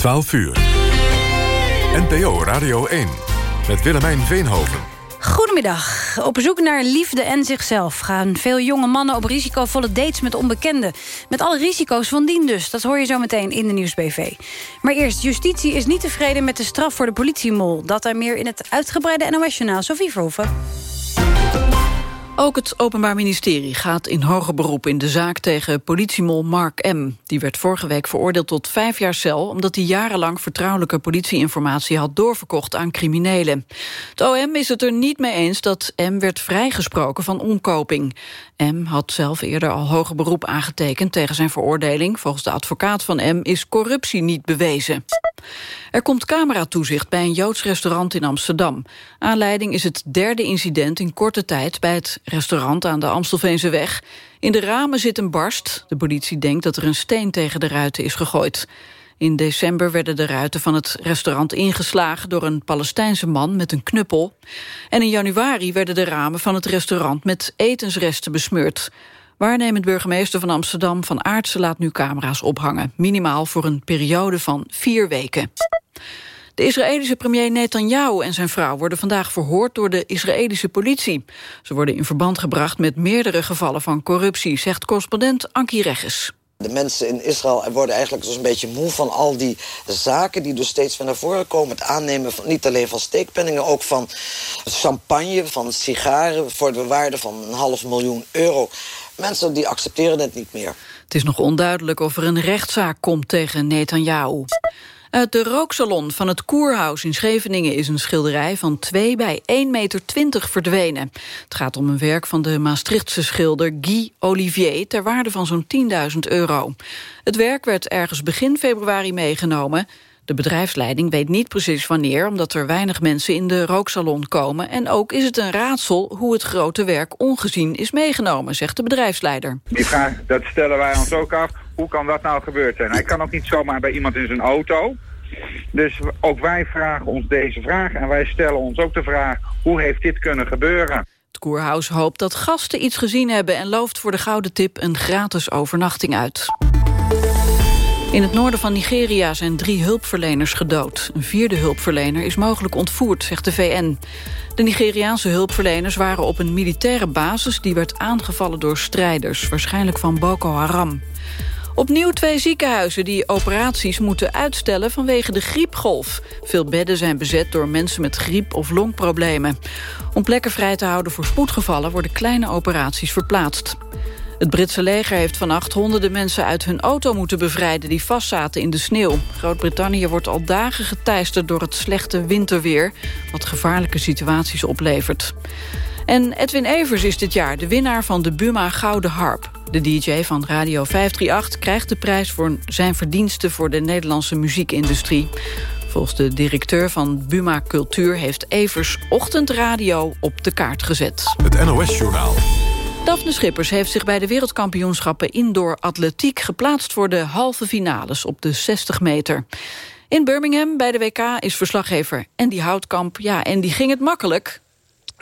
12 uur. NPO Radio 1 met Willemijn Veenhoven. Goedemiddag. Op zoek naar liefde en zichzelf gaan veel jonge mannen op risicovolle dates met onbekenden. Met alle risico's van dien dus. Dat hoor je zo meteen in de Nieuwsbv. Maar eerst, justitie is niet tevreden met de straf voor de politiemol. Dat er meer in het uitgebreide NOS-journaal. Sophie Verhoeven. Ook het Openbaar Ministerie gaat in hoger beroep in de zaak tegen politiemol Mark M. Die werd vorige week veroordeeld tot vijf jaar cel... omdat hij jarenlang vertrouwelijke politieinformatie had doorverkocht aan criminelen. Het OM is het er niet mee eens dat M werd vrijgesproken van omkoping. M had zelf eerder al hoger beroep aangetekend tegen zijn veroordeling. Volgens de advocaat van M is corruptie niet bewezen. Er komt cameratoezicht bij een Joods restaurant in Amsterdam. Aanleiding is het derde incident in korte tijd... bij het restaurant aan de Amstelveense weg. In de ramen zit een barst. De politie denkt dat er een steen tegen de ruiten is gegooid. In december werden de ruiten van het restaurant ingeslagen... door een Palestijnse man met een knuppel. En in januari werden de ramen van het restaurant... met etensresten besmeurd. Waarnemend burgemeester van Amsterdam Van Aartsen laat nu camera's ophangen. Minimaal voor een periode van vier weken. De Israëlische premier Netanyahu en zijn vrouw worden vandaag verhoord door de Israëlische politie. Ze worden in verband gebracht met meerdere gevallen van corruptie, zegt correspondent Anki Regges. De mensen in Israël worden eigenlijk dus een beetje moe van al die zaken... die dus steeds weer naar voren komen. Het aannemen van, niet alleen van steekpenningen, ook van champagne, van sigaren... voor de waarde van een half miljoen euro. Mensen die accepteren het niet meer. Het is nog onduidelijk of er een rechtszaak komt tegen Netanyahu. Uit de rooksalon van het Koerhuis in Scheveningen is een schilderij van 2 bij 1,20 meter verdwenen. Het gaat om een werk van de Maastrichtse schilder Guy Olivier ter waarde van zo'n 10.000 euro. Het werk werd ergens begin februari meegenomen. De bedrijfsleiding weet niet precies wanneer... omdat er weinig mensen in de rooksalon komen. En ook is het een raadsel hoe het grote werk ongezien is meegenomen... zegt de bedrijfsleider. Die vraag dat stellen wij ons ook af. Hoe kan dat nou gebeurd zijn? Hij kan ook niet zomaar bij iemand in zijn auto. Dus ook wij vragen ons deze vraag. En wij stellen ons ook de vraag... hoe heeft dit kunnen gebeuren? Het Koerhuis hoopt dat gasten iets gezien hebben... en looft voor de gouden tip een gratis overnachting uit. In het noorden van Nigeria zijn drie hulpverleners gedood. Een vierde hulpverlener is mogelijk ontvoerd, zegt de VN. De Nigeriaanse hulpverleners waren op een militaire basis... die werd aangevallen door strijders, waarschijnlijk van Boko Haram. Opnieuw twee ziekenhuizen die operaties moeten uitstellen vanwege de griepgolf. Veel bedden zijn bezet door mensen met griep of longproblemen. Om plekken vrij te houden voor spoedgevallen worden kleine operaties verplaatst. Het Britse leger heeft vannacht honderden mensen uit hun auto moeten bevrijden... die vastzaten in de sneeuw. Groot-Brittannië wordt al dagen geteisterd door het slechte winterweer... wat gevaarlijke situaties oplevert. En Edwin Evers is dit jaar de winnaar van de Buma Gouden Harp. De DJ van Radio 538 krijgt de prijs voor zijn verdiensten... voor de Nederlandse muziekindustrie. Volgens de directeur van Buma Cultuur heeft Evers ochtendradio op de kaart gezet. Het NOS-journaal. Daphne Schippers heeft zich bij de wereldkampioenschappen indoor atletiek geplaatst voor de halve finales op de 60 meter. In Birmingham bij de WK is verslaggever Andy Houtkamp. Ja, en die ging het makkelijk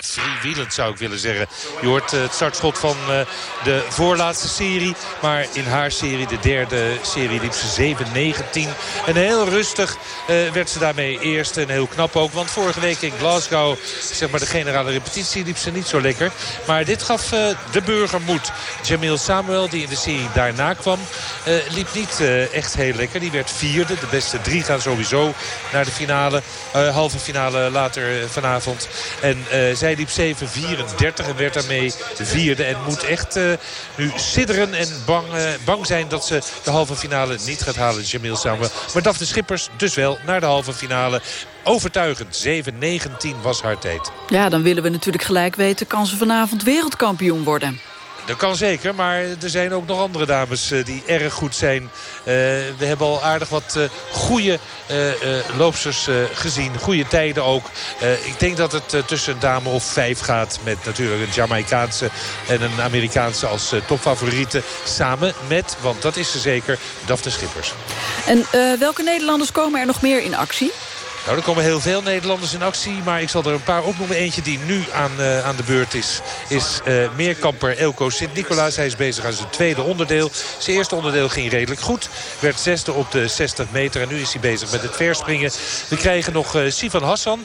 freewheelend zou ik willen zeggen. Je hoort eh, het startschot van eh, de voorlaatste serie. Maar in haar serie, de derde serie, liep ze 7-19. En heel rustig uh, werd ze daarmee eerst. En heel knap ook. Want vorige week in Glasgow, zeg maar de generale repetitie, liep ze niet zo lekker. Maar dit gaf de burger moed. Jamil Samuel, die in de serie daarna kwam, liep niet echt heel lekker. Die werd vierde. De beste drie gaan sowieso naar de finale. halve finale later vanavond. En zij zij liep 7.34 en werd daarmee vierde. En moet echt uh, nu sidderen en bang, uh, bang zijn dat ze de halve finale niet gaat halen. Jamil Samuel. Maar Daphne Schippers dus wel naar de halve finale. Overtuigend. 7.19 was haar tijd. Ja, dan willen we natuurlijk gelijk weten... kan ze vanavond wereldkampioen worden? Dat kan zeker, maar er zijn ook nog andere dames uh, die erg goed zijn. Uh, we hebben al aardig wat uh, goede loopsters gezien. Goede tijden ook. ik denk dat het tussen een dame of vijf gaat. Met natuurlijk een Jamaicaanse en een Amerikaanse als topfavorieten. Samen met, want dat is ze zeker, Daphne Schippers. En welke Nederlanders komen er nog meer in actie? Nou, er komen heel veel Nederlanders in actie. Maar ik zal er een paar opnoemen. Eentje die nu aan, uh, aan de beurt is. Is uh, meerkamper Elko Sint-Nicolaas. Hij is bezig aan zijn tweede onderdeel. Zijn eerste onderdeel ging redelijk goed. Werd zesde op de 60 meter. En nu is hij bezig met het verspringen. We krijgen nog uh, Sivan Hassan.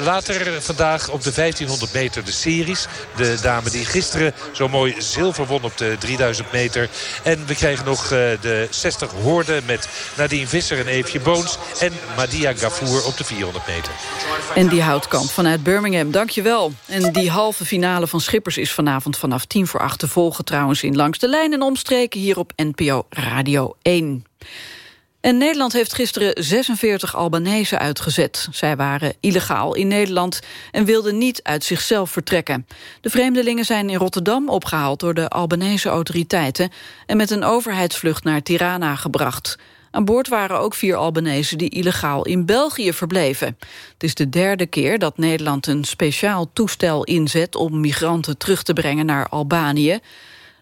later vandaag op de 1500 meter de series. De dame die gisteren zo mooi zilver won op de 3000 meter. En we krijgen nog de 60 hoorden met Nadine Visser en Eefje Boons. En Madia Gafour op de 400 meter. En die Houtkamp vanuit Birmingham, dankjewel. En die halve finale van Schippers is vanavond vanaf tien voor acht te volgen... trouwens in Langs de Lijn en Omstreken hier op NPO Radio 1. En Nederland heeft gisteren 46 Albanese uitgezet. Zij waren illegaal in Nederland en wilden niet uit zichzelf vertrekken. De vreemdelingen zijn in Rotterdam opgehaald door de Albanese autoriteiten... en met een overheidsvlucht naar Tirana gebracht. Aan boord waren ook vier Albanese die illegaal in België verbleven. Het is de derde keer dat Nederland een speciaal toestel inzet... om migranten terug te brengen naar Albanië.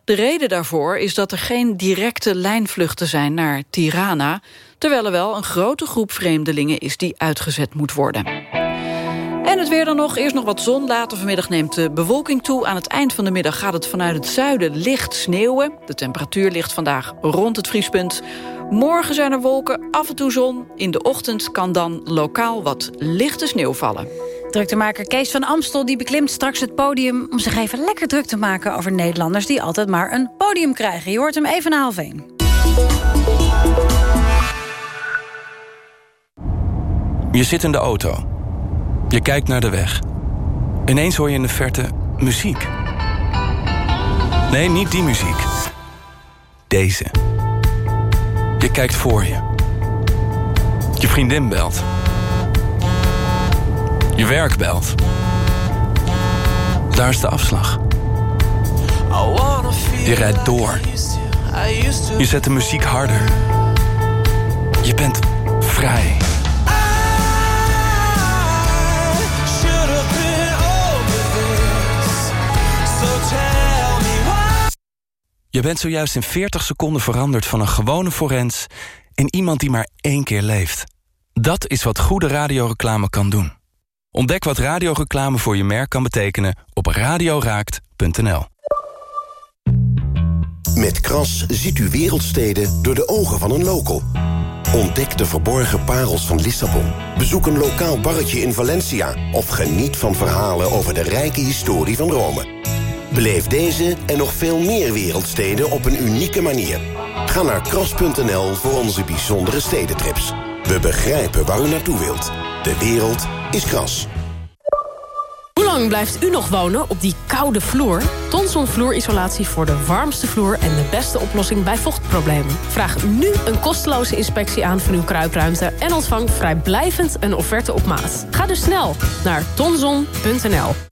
De reden daarvoor is dat er geen directe lijnvluchten zijn naar Tirana... terwijl er wel een grote groep vreemdelingen is die uitgezet moet worden. En het weer dan nog. Eerst nog wat zon. Later vanmiddag neemt de bewolking toe. Aan het eind van de middag gaat het vanuit het zuiden licht sneeuwen. De temperatuur ligt vandaag rond het vriespunt. Morgen zijn er wolken, af en toe zon. In de ochtend kan dan lokaal wat lichte sneeuw vallen. Druktemaker Kees van Amstel die beklimt straks het podium... om zich even lekker druk te maken over Nederlanders... die altijd maar een podium krijgen. Je hoort hem even na half één. Je zit in de auto. Je kijkt naar de weg. Ineens hoor je in de verte muziek. Nee, niet die muziek. Deze. Je kijkt voor je. Je vriendin belt. Je werk belt. Daar is de afslag. Je rijdt door. Je zet de muziek harder. Je bent vrij. Je bent zojuist in 40 seconden veranderd van een gewone forens... in iemand die maar één keer leeft. Dat is wat goede radioreclame kan doen. Ontdek wat radioreclame voor je merk kan betekenen op radioraakt.nl. Met Kras ziet u wereldsteden door de ogen van een local. Ontdek de verborgen parels van Lissabon. Bezoek een lokaal barretje in Valencia... of geniet van verhalen over de rijke historie van Rome. Beleef deze en nog veel meer wereldsteden op een unieke manier. Ga naar kras.nl voor onze bijzondere stedentrips. We begrijpen waar u naartoe wilt. De wereld is kras. Hoe lang blijft u nog wonen op die koude vloer? Tonson vloerisolatie voor de warmste vloer en de beste oplossing bij vochtproblemen. Vraag nu een kosteloze inspectie aan van uw kruipruimte... en ontvang vrijblijvend een offerte op maat. Ga dus snel naar tonson.nl.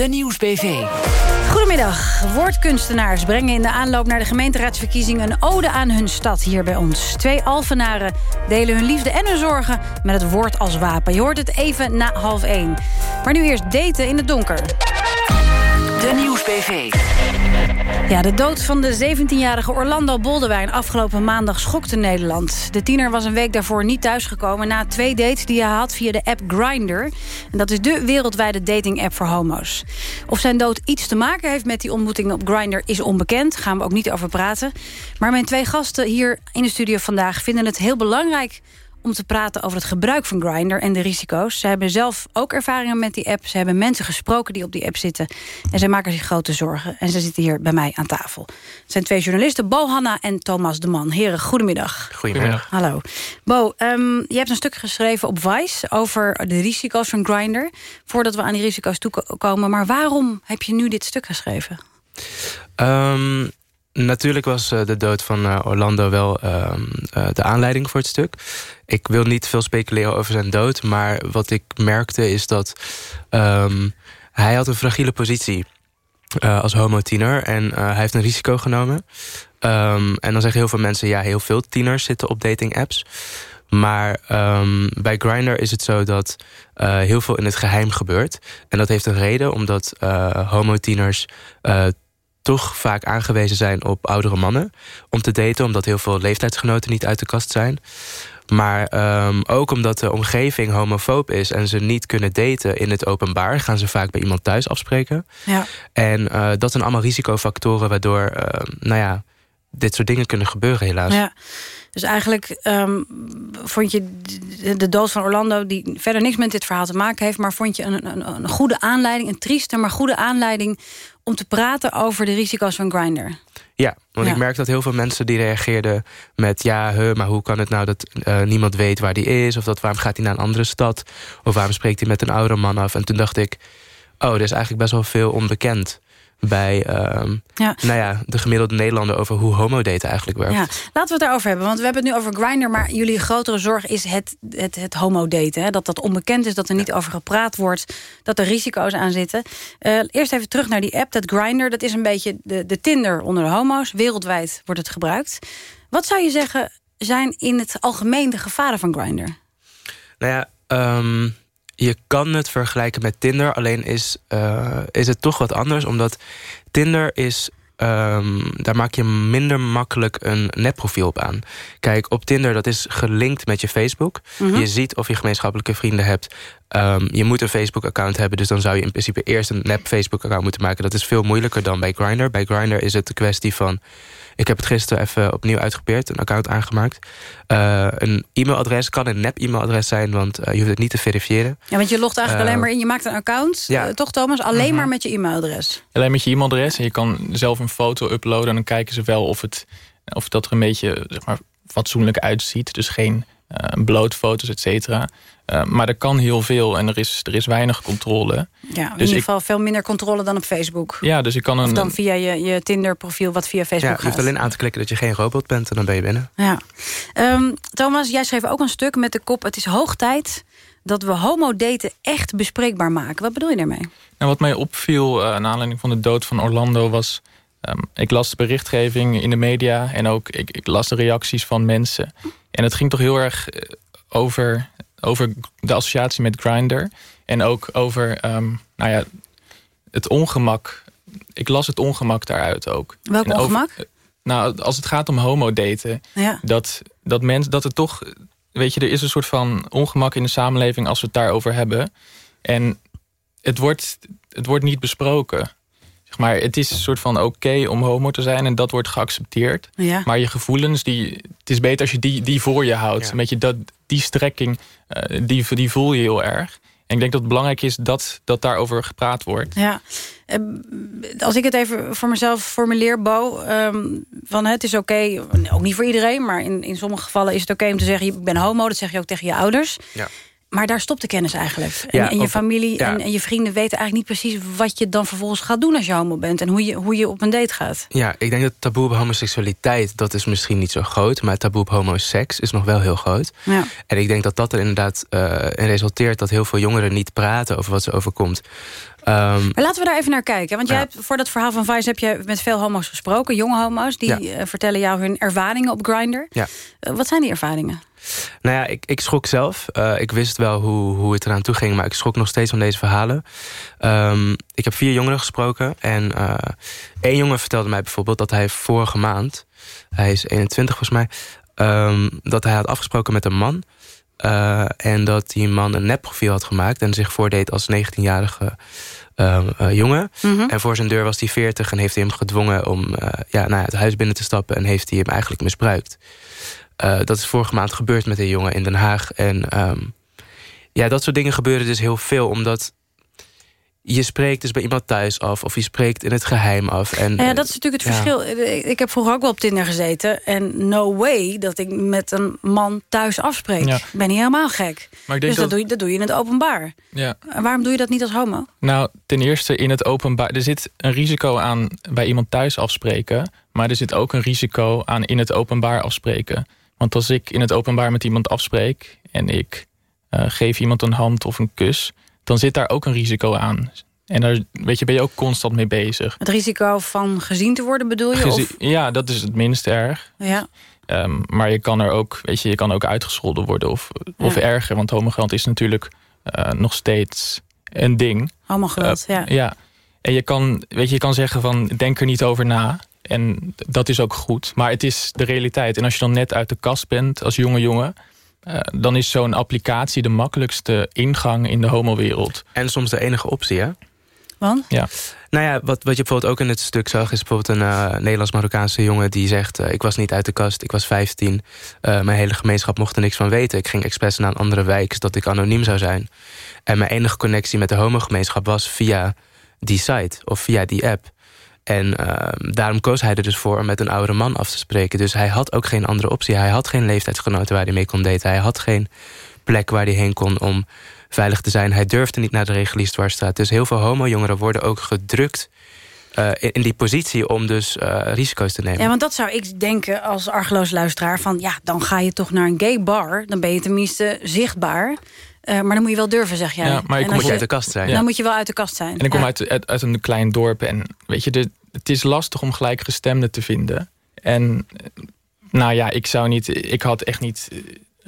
De Nieuwsbv. Goedemiddag. Woordkunstenaars brengen in de aanloop naar de gemeenteraadsverkiezingen... een ode aan hun stad hier bij ons. Twee Alfenaren delen hun liefde en hun zorgen met het woord als wapen. Je hoort het even na half één. Maar nu eerst daten in het donker. De Nieuwsbv. Ja, de dood van de 17-jarige Orlando Boldewijn afgelopen maandag schokte Nederland. De tiener was een week daarvoor niet thuisgekomen na twee dates die hij had via de app Grindr. En dat is de wereldwijde dating-app voor homo's. Of zijn dood iets te maken heeft met die ontmoeting op Grindr is onbekend. Gaan we ook niet over praten. Maar mijn twee gasten hier in de studio vandaag vinden het heel belangrijk om te praten over het gebruik van Grindr en de risico's. Ze hebben zelf ook ervaringen met die app. Ze hebben mensen gesproken die op die app zitten. En zij maken zich grote zorgen. En ze zitten hier bij mij aan tafel. Het zijn twee journalisten, Bo Hanna en Thomas de Man. Heren, goedemiddag. Goedemiddag. Hallo. Bo, um, je hebt een stuk geschreven op Vice over de risico's van Grindr. Voordat we aan die risico's toekomen. Maar waarom heb je nu dit stuk geschreven? Um, natuurlijk was de dood van Orlando wel ehm, de aanleiding voor het stuk. Ik wil niet veel speculeren over zijn dood... maar wat ik merkte is dat ehm, hij had een fragiele positie uh, als homo-tiener. En hij heeft een risico genomen. Um, en dan zeggen heel veel mensen... ja, heel veel tieners zitten op dating-apps. Maar um, bij Grindr is het zo dat uh, heel veel in het geheim gebeurt. En dat heeft een reden, omdat homotieners uh, toch vaak aangewezen zijn op oudere mannen om te daten, omdat heel veel leeftijdsgenoten niet uit de kast zijn. Maar um, ook omdat de omgeving homofoob is en ze niet kunnen daten in het openbaar, gaan ze vaak bij iemand thuis afspreken. Ja. En uh, dat zijn allemaal risicofactoren waardoor uh, nou ja, dit soort dingen kunnen gebeuren helaas. Ja. Dus eigenlijk um, vond je de dood van Orlando... die verder niks met dit verhaal te maken heeft... maar vond je een, een, een goede aanleiding, een trieste... maar goede aanleiding om te praten over de risico's van Grindr? Ja, want ik merk dat heel veel mensen die reageerden met... ja, he, maar hoe kan het nou dat uh, niemand weet waar die is... of dat, waarom gaat hij naar een andere stad... of waarom spreekt hij met een oude man af. En toen dacht ik, oh, er is eigenlijk best wel veel onbekend bij um, ja. Nou ja, de gemiddelde Nederlander... over hoe homodaten eigenlijk werkt. Ja. Laten we het daarover hebben, want we hebben het nu over Grindr... maar jullie grotere zorg is het, het, het homodaten. Dat dat onbekend is, dat er niet over gepraat wordt... dat er risico's aan zitten. Uh, eerst even terug naar die app, dat Grindr. Dat is een beetje de, de Tinder onder de homo's. Wereldwijd wordt het gebruikt. Wat zou je zeggen zijn in het algemeen de gevaren van Grindr? Nou ja, um, je kan het vergelijken met Tinder. Alleen is, uh, is het toch wat anders. Omdat Tinder is... Um, daar maak je minder makkelijk een nepprofiel op aan. Kijk, op Tinder dat is gelinkt met je Facebook. Mm -hmm. Je ziet of je gemeenschappelijke vrienden hebt. Um, je moet een Facebook-account hebben. Dus dan zou je in principe eerst een nep Facebook-account moeten maken. Dat is veel moeilijker dan bij Grindr. Bij Grindr is het de kwestie van ik heb het gisteren even opnieuw uitgeprobeerd, een account aangemaakt. Uh, een e-mailadres kan een nep-e-mailadres zijn, want uh, je hoeft het niet te verifiëren. Ja, want je logt eigenlijk uh, alleen maar in, je maakt een account, ja. toch Thomas? Alleen uh -huh. maar met je e-mailadres. Alleen met je e-mailadres en je kan zelf een foto uploaden... en dan kijken ze wel of, het, of dat er een beetje zeg maar, fatsoenlijk uitziet. Dus geen blootfoto's, et cetera. Uh, maar er kan heel veel en er is, er is weinig controle. Ja, in dus ieder geval ik, veel minder controle dan op Facebook. Ja, dus ik kan een... Of dan via je, je Tinder-profiel wat via Facebook ja, gaat. Je hoeft alleen aan te klikken dat je geen robot bent en dan ben je binnen. Ja. Um, Thomas, jij schreef ook een stuk met de kop... het is hoog tijd dat we homodaten echt bespreekbaar maken. Wat bedoel je daarmee? Nou, wat mij opviel uh, naar aanleiding van de dood van Orlando was... Um, ik las de berichtgeving in de media en ook ik, ik las de reacties van mensen. En het ging toch heel erg over over de associatie met Grindr. En ook over um, nou ja, het ongemak. Ik las het ongemak daaruit ook. Welk en ongemak? Over, nou, als het gaat om homodaten. Ja. Dat, dat, mensen dat het toch... Weet je, er is een soort van ongemak in de samenleving... als we het daarover hebben. En het wordt, het wordt niet besproken. Zeg maar, het is een soort van oké okay om homo te zijn... en dat wordt geaccepteerd. Ja. Maar je gevoelens, die, het is beter als je die, die voor je houdt. Ja. Met je dat, die strekking, uh, die, die voel je heel erg. En ik denk dat het belangrijk is dat, dat daarover gepraat wordt. Ja, als ik het even voor mezelf formuleer, Bo... Um, van het is oké, okay, ook niet voor iedereen... maar in, in sommige gevallen is het oké okay om te zeggen... ik ben homo, dat zeg je ook tegen je ouders. Ja. Maar daar stopt de kennis eigenlijk. En, ja, en je of, familie ja. en, en, je vrienden weten eigenlijk niet precies... wat je dan vervolgens gaat doen als je homo bent... en hoe je, hoe je op een date gaat. Ja, ik denk dat het taboe op homoseksualiteit... dat is misschien niet zo groot... maar het taboe op homoseks is nog wel heel groot. Ja. En ik denk dat dat er inderdaad uh, in resulteert... dat heel veel jongeren niet praten over wat ze overkomt. Um, maar laten we daar even naar kijken. Want jij hebt, voor dat verhaal van Vice heb je met veel homo's gesproken. Jonge homo's, die uh, vertellen jou hun ervaringen op Grindr. Ja. Uh, wat zijn die ervaringen? Nou ja, ik, ik schrok zelf. Uh, ik wist wel hoe, hoe het eraan toe ging, maar ik schrok nog steeds van deze verhalen. Um, ik heb vier jongeren gesproken. En uh, één jongen vertelde mij bijvoorbeeld dat hij vorige maand... hij is 21 volgens mij... Um, dat hij had afgesproken met een man... Uh, en dat die man een nepprofiel had gemaakt... en zich voordeed als 19-jarige uh, uh, jongen. Mm -hmm. En voor zijn deur was hij 40 en heeft hij hem gedwongen... om ja, nou ja, het huis binnen te stappen en heeft hij hem eigenlijk misbruikt. Uh, dat is vorige maand gebeurd met een jongen in Den Haag. En um, ja, dat soort dingen gebeuren dus heel veel. Omdat je spreekt dus bij iemand thuis af... of je spreekt in het geheim af. En, ja, dat is natuurlijk het verschil. Ik heb vroeger ook wel op Tinder gezeten. En no way dat ik met een man thuis afspreek. Ik ben niet helemaal gek. Maar ik denk dus dat, doe je, dat doe je in het openbaar. Ja. En waarom doe je dat niet als homo? Nou, ten eerste in het openbaar... Er zit een risico aan bij iemand thuis afspreken... maar er zit ook een risico aan in het openbaar afspreken. Want als ik in het openbaar met iemand afspreek... en ik uh, geef iemand een hand of een kus dan zit daar ook een risico aan. En daar weet je, ben je ook constant mee bezig. Het risico van gezien te worden bedoel je? of? Ja, dat is het minst erg. Ja. Um, maar je kan er ook, weet je, je kan ook uitgescholden worden of, of erger. Want homogeweld is natuurlijk uh, nog steeds een ding. Homogeweld, uh, ja. Ja. En je kan, weet je, je kan zeggen van denk er niet over na. En dat is ook goed. Maar het is de realiteit. En als je dan net uit de kast bent als jonge jongen... Uh, dan is zo'n applicatie de makkelijkste ingang in de homowereld. En soms de enige optie, hè? Want? Ja. Nou ja, wat, wat je bijvoorbeeld ook in het stuk zag... is bijvoorbeeld een uh, Nederlands-Marokkaanse jongen die zegt... Uh, ik was niet uit de kast, ik was 15. mijn hele gemeenschap mocht er niks van weten. Ik ging expres naar een andere wijk, zodat ik anoniem zou zijn. En mijn enige connectie met de homogemeenschap was via die site of via die app. En uh, daarom koos hij er dus voor om met een oudere man af te spreken. Dus hij had ook geen andere optie. Hij had geen leeftijdsgenoten waar hij mee kon daten. Hij had geen plek waar hij heen kon om veilig te zijn. Hij durfde niet naar de reguliere dwarsstraat. Dus heel veel homo-jongeren worden ook gedrukt... Uh, in, in, die positie om dus uh, risico's te nemen. Ja, want dat zou ik denken als argeloos luisteraar... van ja, dan ga je toch naar een gay bar. Dan ben je tenminste zichtbaar. Uh, maar dan moet je wel durven, zeg jij. Ja, maar je moet je uit de kast zijn. Dan moet je wel uit de kast zijn. En ik kom uit, uit, uit, een klein dorp. En weet je, de, het is lastig om gelijkgestemden te vinden. En nou ja, ik zou niet... Ik had echt niet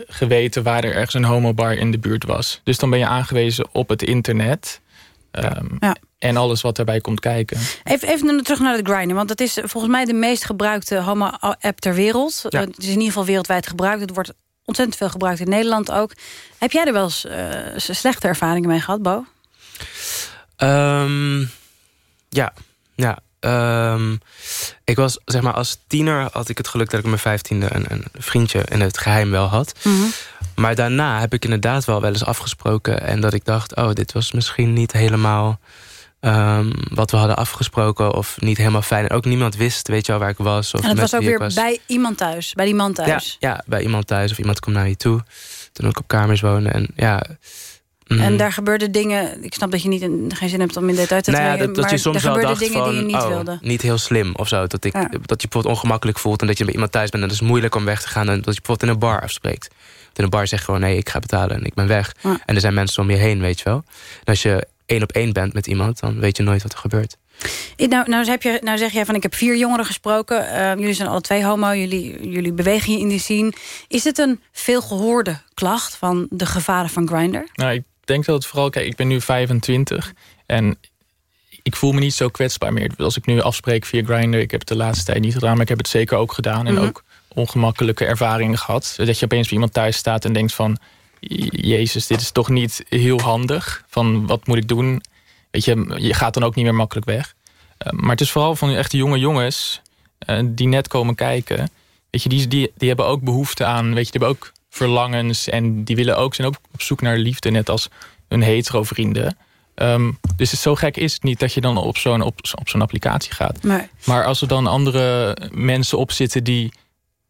geweten waar er ergens een homobar in de buurt was. Dus dan ben je aangewezen op het internet. Um, ja. En alles wat daarbij komt kijken. Even, even terug naar de Grindr. Want het is volgens mij de meest gebruikte homo-app ter wereld. Ja. Het is in ieder geval wereldwijd gebruikt. Het wordt ontzettend veel gebruikt in Nederland ook. Heb jij er wel eens uh, slechte ervaringen mee gehad, Bo? Um, ja, ja. Um, ik was, zeg maar, als tiener had ik het geluk dat ik mijn vijftiende een, een vriendje in het geheim wel had. Mm -hmm. Maar daarna heb ik inderdaad wel wel eens afgesproken. En dat ik dacht, oh, dit was misschien niet helemaal um, wat we hadden afgesproken. Of niet helemaal fijn. En ook niemand wist, weet je wel, waar ik was. Of en het was ook weer was. bij iemand thuis? Bij die man thuis? Ja, ja, bij iemand thuis. Of iemand komt naar je toe. Toen ik op kamers woonde. En ja... En daar gebeurden dingen... Ik snap dat je niet in, geen zin hebt om in detail te nou treden. Ja, dat, dat je soms wel dacht dingen van, die je niet oh, wilde. Niet heel slim of zo. Dat, ik, ja. dat je bijvoorbeeld ongemakkelijk voelt. En dat je bij iemand thuis bent. En het is moeilijk om weg te gaan. En dat je bijvoorbeeld in een bar afspreekt. In een bar zeg gewoon, nee, ik ga betalen en ik ben weg. Ja. En er zijn mensen om je heen, weet je wel. En als je één op één bent met iemand, dan weet je nooit wat er gebeurt. Nou, nou, heb je, nou zeg jij van ik heb vier jongeren gesproken. Uh, jullie zijn alle twee homo, jullie, jullie bewegen je in die scene. Is het een veelgehoorde klacht van de gevaren van Grindr? Nou, ik denk dat het vooral... Kijk, ik ben nu 25 en ik voel me niet zo kwetsbaar meer. Als ik nu afspreek via Grindr, ik heb het de laatste tijd niet gedaan... maar ik heb het zeker ook gedaan en mm -hmm. ook ongemakkelijke ervaringen gehad. Dat je opeens bij iemand thuis staat en denkt van... Jezus, dit is toch niet heel handig. Van wat moet ik doen? Weet je, je gaat dan ook niet meer makkelijk weg. Uh, maar het is vooral van echte jonge jongens uh, die net komen kijken. Weet je, die, die, die hebben ook behoefte aan, weet je, die hebben ook verlangens. En die willen ook, zijn ook op zoek naar liefde, net als hun hetero vrienden. Um, dus het zo gek is het niet dat je dan op zo'n op, op zo'n applicatie gaat. Nee. Maar als er dan andere mensen op zitten die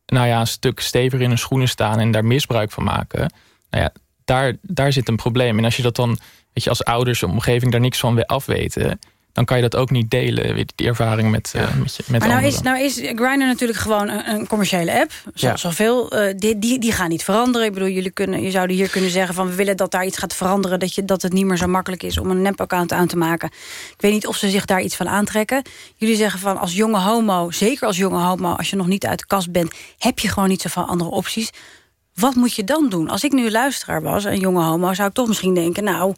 nou ja, een stuk steviger in hun schoenen staan en daar misbruik van maken. Nou ja, daar, daar zit een probleem. En als je dat dan, weet je, als ouders, omgeving daar niks van af weten, dan kan je dat ook niet delen, je, die ervaring met, uh, met, met maar nou anderen. is, nou is Grindr natuurlijk gewoon een, een commerciële app. Zoals ja. zoveel. Uh, die, die, die gaan niet veranderen. Ik bedoel, jullie kunnen, je zouden hier kunnen zeggen van... we willen dat daar iets gaat veranderen. Dat, je, dat het niet meer zo makkelijk is om een nep-account aan te maken. Ik weet niet of ze zich daar iets van aantrekken. Jullie zeggen van als jonge homo, zeker als jonge homo... als je nog niet uit de kast bent, heb je gewoon niet zoveel andere opties. Wat moet je dan doen? Als ik nu luisteraar was, een jonge homo... zou ik toch misschien denken, nou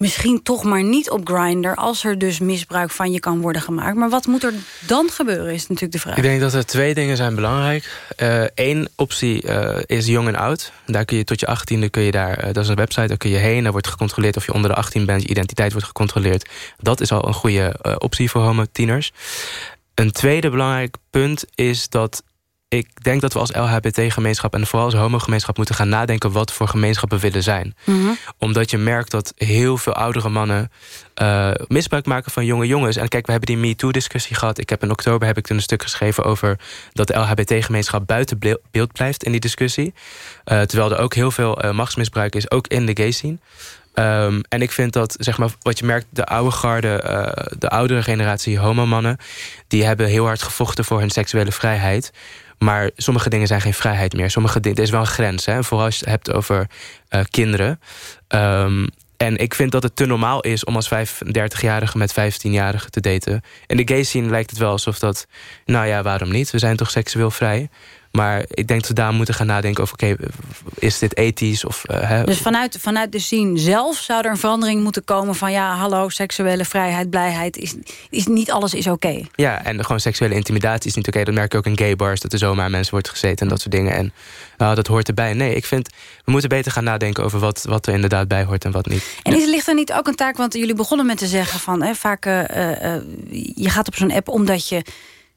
misschien toch maar niet op Grindr... als er dus misbruik van je kan worden gemaakt. Maar wat moet er dan gebeuren, is natuurlijk de vraag. Ik denk dat er twee dingen zijn belangrijk. Eén uh, optie uh, is jong en oud. Daar kun je tot je achttiende, kun je daar, uh, dat is een website, daar kun je heen. Daar wordt gecontroleerd of je onder de 18 bent. Je identiteit wordt gecontroleerd. Dat is al een goede optie voor homo-tieners. Een tweede belangrijk punt is dat ik denk dat we als LHBT-gemeenschap... en vooral als homogemeenschap moeten gaan nadenken... wat voor gemeenschap we willen zijn. Mhm. Omdat je merkt dat heel veel oudere mannen... Uh, misbruik maken van jonge jongens. En kijk, we hebben die MeToo-discussie gehad. Ik heb in oktober heb ik toen een stuk geschreven over... dat de LHBT-gemeenschap buiten beeld blijft in die discussie. Uh, terwijl er ook heel veel uh, machtsmisbruik is, ook in de gay scene. Um, en ik vind dat, zeg maar, wat je merkt, de oude garde, de oudere generatie homomannen, die hebben heel hard gevochten voor hun seksuele vrijheid. Maar sommige dingen zijn geen vrijheid meer. Sommige dingen, er is wel een grens. Hè? Vooral als je het hebt over uh, kinderen. Um, en ik vind dat het te normaal is om als 35-jarige met 15-jarige te daten. In de gay scene lijkt het wel alsof dat... nou ja, waarom niet? We zijn toch seksueel vrij? Maar ik denk dat we daar moeten gaan nadenken over... oké, is dit ethisch? Of, uh, dus vanuit, vanuit de scene zelf zou er een verandering moeten komen... van ja, hallo, seksuele vrijheid, blijheid... is, is niet alles is oké. Ja, en gewoon seksuele intimidatie is niet oké. Dat merk ik ook in gay bars, dat er zomaar mensen wordt gezeten... en dat soort dingen. En uh, dat hoort erbij. Nee, ik vind, we moeten beter gaan nadenken... over wat, wat er inderdaad bij hoort en wat niet. En is, ligt er niet ook een taak... want jullie begonnen met te zeggen van... Hè, vaak, uh, je gaat op zo'n app omdat je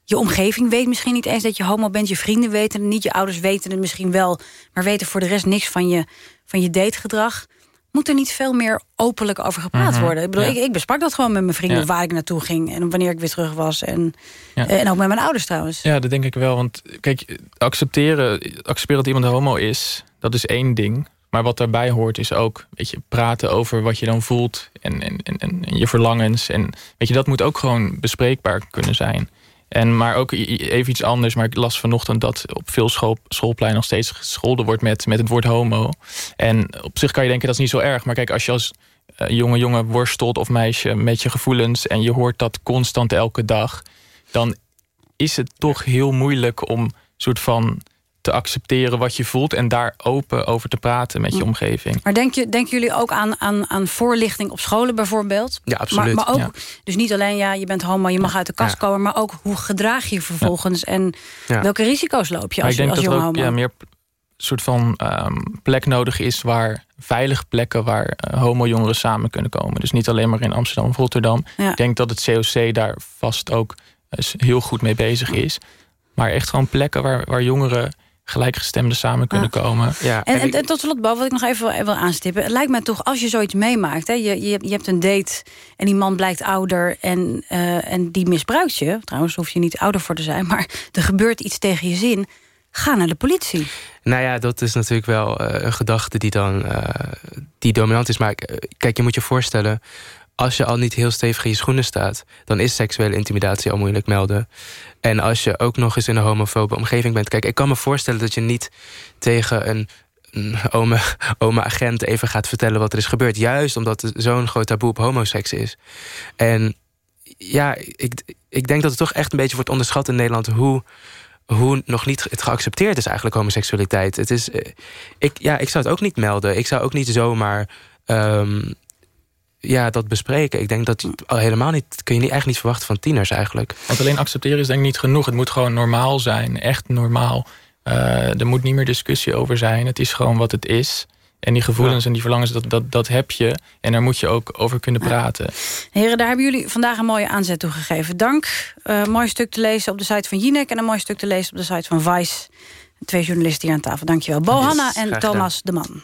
je omgeving weet misschien niet eens dat je homo bent. Je vrienden weten het niet, je ouders weten het misschien wel... maar weten voor de rest niks van je, van je dategedrag. Moet er niet veel meer openlijk over gepraat mhm. worden? Ik, bedoel, ik, ik, besprak dat gewoon met mijn vrienden... waar ik naartoe ging en wanneer ik weer terug was. En, en ook met mijn ouders trouwens. Ja, dat denk ik wel. Want kijk, accepteren, accepteren dat iemand homo is... dat is één ding. Maar wat daarbij hoort is ook weet je, praten over wat je dan voelt... en, en, en, en je verlangens. En weet je, dat moet ook gewoon bespreekbaar kunnen zijn... En, maar ook even iets anders. Maar ik las vanochtend dat op veel school, schoolpleinen nog steeds gescholden wordt met, met het woord homo. En op zich kan je denken dat is niet zo erg. Maar kijk, als je als uh, jonge jongen worstelt of meisje met je gevoelens... en je hoort dat constant elke dag... dan is het toch heel moeilijk om soort van te accepteren wat je voelt... en daar open over te praten met je mm. omgeving. Maar denk je, denken jullie ook aan, aan, aan voorlichting op scholen bijvoorbeeld? Ja, absoluut. Maar, maar ook, dus niet alleen ja, je bent homo, je mag uit de kast komen... maar ook hoe gedraag je je vervolgens... en welke risico's loop je als, je, als jong homo? Ja, meer soort van um, plek nodig is... waar veilige plekken waar uh, homo-jongeren samen kunnen komen. Dus niet alleen maar in Amsterdam of Rotterdam. Ik denk dat het COC daar vast ook uh, heel goed mee bezig is. Maar echt gewoon plekken waar, waar jongeren gelijkgestemden samen kunnen komen. Ja. En, en, tot slot, Bo, wat ik nog even wil aanstippen. Het lijkt mij toch, als je zoiets meemaakt... Hè, je, je, je hebt een date en die man blijkt ouder en, uh, en die misbruikt je. Trouwens, hoef je niet ouder voor te zijn. Maar er gebeurt iets tegen je zin. Ga naar de politie. Nou ja, dat is natuurlijk wel uh, een gedachte die dan uh, die dominant is. Maar kijk, je moet je voorstellen als je al niet heel stevig in je schoenen staat... dan is seksuele intimidatie al moeilijk melden. En als je ook nog eens in een homofobe omgeving bent... kijk, ik kan me voorstellen dat je niet tegen een ome, ome agent even gaat vertellen wat er is gebeurd. Juist omdat er zo'n groot taboe op homoseks is. En ja, ik, ik denk dat het toch echt een beetje wordt onderschat in Nederland... hoe, hoe nog niet het geaccepteerd is eigenlijk homoseksualiteit. Het is, eh, ik, ja, ik zou het ook niet melden. Ik zou ook niet zomaar... Um, ja, dat bespreken. Ik denk dat al helemaal niet, kun je niet, echt niet verwachten van tieners eigenlijk. Want alleen accepteren is denk ik niet genoeg. Het moet gewoon normaal zijn, echt normaal. Uh, er moet niet meer discussie over zijn. Het is gewoon wat het is. En die gevoelens en die verlangens, dat, dat, dat heb je. En daar moet je ook over kunnen praten. Heren, daar hebben jullie vandaag een mooie aanzet toe gegeven. Dank. Uh, een mooi stuk te lezen op de site van Jinek... en een mooi stuk te lezen op de site van Vice. Twee journalisten hier aan tafel. Dankjewel. Bo Hanna en Thomas de Man.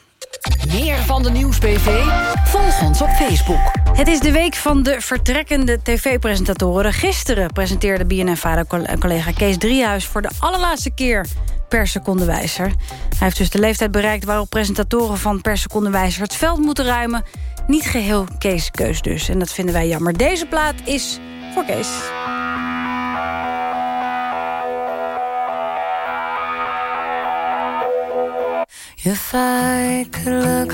Meer van de Nieuwsbv? Volg ons op Facebook. Het is de week van de vertrekkende tv-presentatoren. Gisteren presenteerde BNN-vader-collega Kees Driehuis... voor de allerlaatste keer per seconde wijzer. Hij heeft dus de leeftijd bereikt waarop presentatoren van per seconde wijzer... het veld moeten ruimen. Niet geheel Kees' keus dus. En dat vinden wij jammer. Deze plaat is voor Kees. If I could look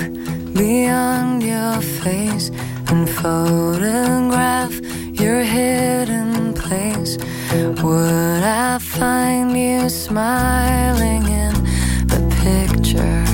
beyond your face and photograph your hidden place, would I find you smiling in the picture?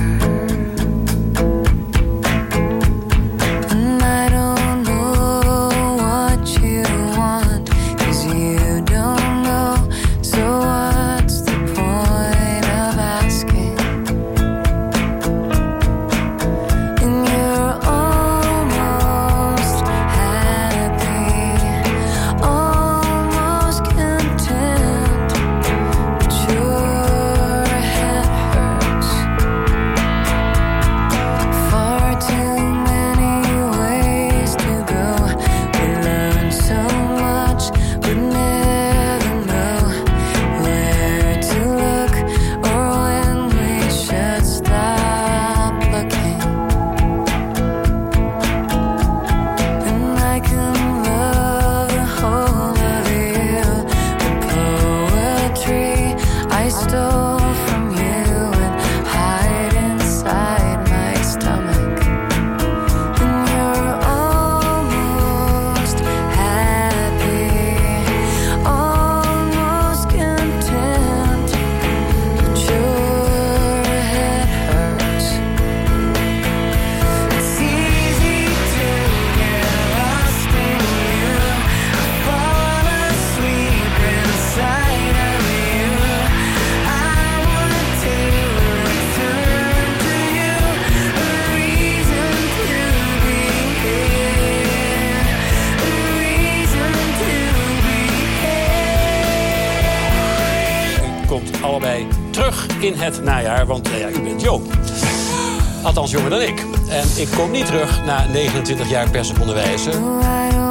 24 jaar per seconde personderwijzer. Oh,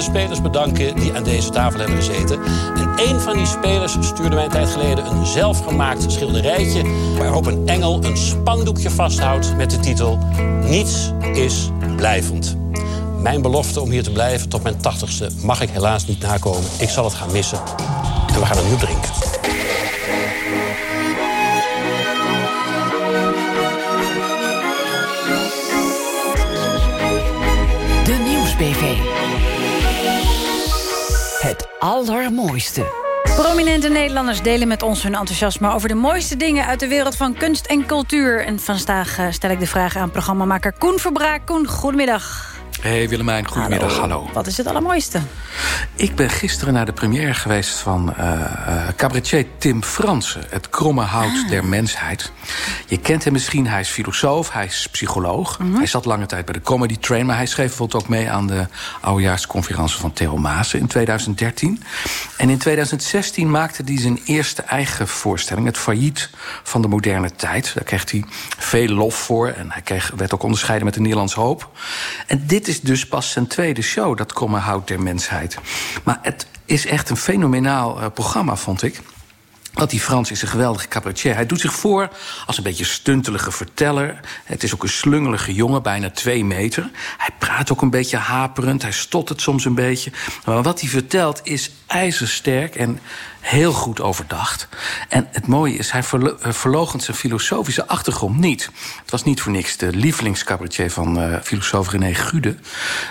honderden spelers bedanken die aan deze tafel hebben gezeten. En een van die spelers stuurde mij een tijd geleden een zelfgemaakt schilderijtje... waarop een engel een spandoekje vasthoudt met de titel... Niets is blijvend. Mijn belofte om hier te blijven tot mijn tachtigste mag ik helaas niet nakomen. Ik zal het gaan missen. En we gaan er nu drinken. Allermooiste. Prominente Nederlanders delen met ons hun enthousiasme... over de mooiste dingen uit de wereld van kunst en cultuur. En vandaag eh, stel ik de vraag aan programmamaker Koen Verbraak. Koen, goedemiddag. Hey Willemijn, goedemiddag, hallo. Wat is het allermooiste? Ik ben gisteren naar de première geweest van uh, uh, cabaretier Tim Fransen... Het kromme hout ah. der mensheid. Je kent hem misschien, hij is filosoof, hij is psycholoog. Mhm. Hij zat lange tijd bij de Comedy Train... maar hij schreef bijvoorbeeld ook mee aan de oudejaarsconferentie van Theo Maassen in 2013. En in 2016 maakte hij zijn eerste eigen voorstelling... Het failliet van de moderne tijd. Daar kreeg hij veel lof voor en hij kreeg, werd ook onderscheiden met de Nederlands Hoop. En dit is dus pas zijn tweede show, dat Komme Hout der Mensheid. Maar het is echt een fenomenaal uh, programma, vond ik. Want die Frans is een geweldige cabaretier. Hij doet zich voor als een beetje stuntelige verteller. Het is ook een slungelige jongen, bijna twee meter. Hij praat ook een beetje haperend, hij stottert soms een beetje. Maar wat hij vertelt is ijzersterk en heel goed overdacht. En het mooie is, hij eh, verlogent zijn filosofische achtergrond niet. Het was niet voor niks de lievelingscabaretier van uh, filosoof René Gude.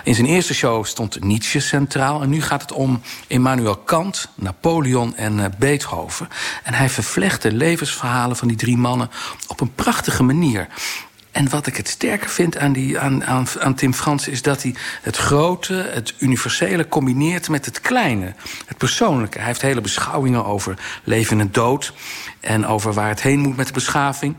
In zijn eerste show stond Nietzsche centraal... en nu gaat het om Immanuel Kant, Napoleon en uh, Beethoven. En hij vervlecht de levensverhalen van die drie mannen op een prachtige manier. En wat ik het sterker vind aan, die, aan, aan, aan Tim Frans... is dat hij het grote, het universele combineert met het kleine. Het persoonlijke. Hij heeft hele beschouwingen over leven en dood... en over waar het heen moet met de beschaving.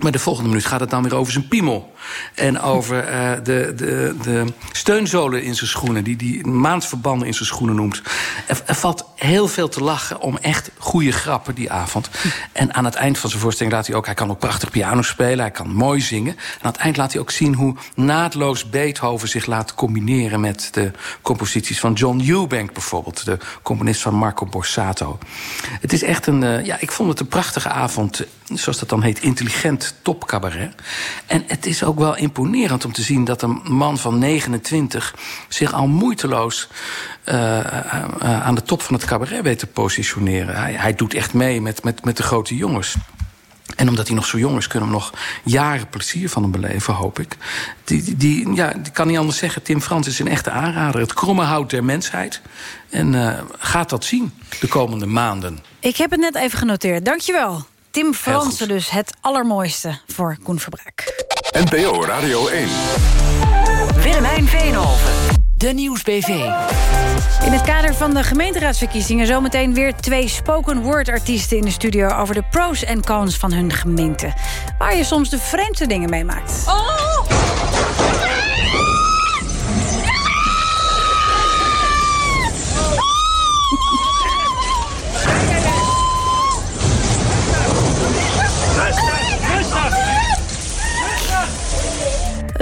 Maar de volgende minuut gaat het dan weer over zijn piemel. En over uh, de, de, de steunzolen in zijn schoenen... die die maandverbanden in zijn schoenen noemt. Er, valt heel veel te lachen om echt goede grappen die avond. En aan het eind van zijn voorstelling laat hij ook... hij kan ook prachtig piano spelen, hij kan mooi zingen. En aan het eind laat hij ook zien hoe naadloos Beethoven zich laat combineren... met de composities van John Eubank bijvoorbeeld. De componist van Marco Borsato. Het is echt een... Uh, ja, ik vond het een prachtige avond. Zoals dat dan heet, intelligent topcabaret. En het is ook ook wel imponerend om te zien dat een man van 29 zich al moeiteloos uh, uh, aan de top van het cabaret weet te positioneren. Hij, hij doet echt mee met, met, met de grote jongens. En omdat hij nog zo jong is, kunnen we nog jaren plezier van hem beleven, hoop ik. Die, die, ja, die kan niet anders zeggen. Tim Frans is een echte aanrader. Het kromme hout der mensheid. En gaat dat zien de komende maanden. Ik heb het net even genoteerd. Dankjewel. Tim Fransen dus, het allermooiste voor Koen Verbraak. NPO Radio 1. Willemijn Veenhoven. De Nieuwsbv. In het kader van de gemeenteraadsverkiezingen... zometeen weer twee spoken word artiesten in de studio... over de pros en cons van hun gemeente. Waar je soms de vreemdste dingen meemaakt. Oh!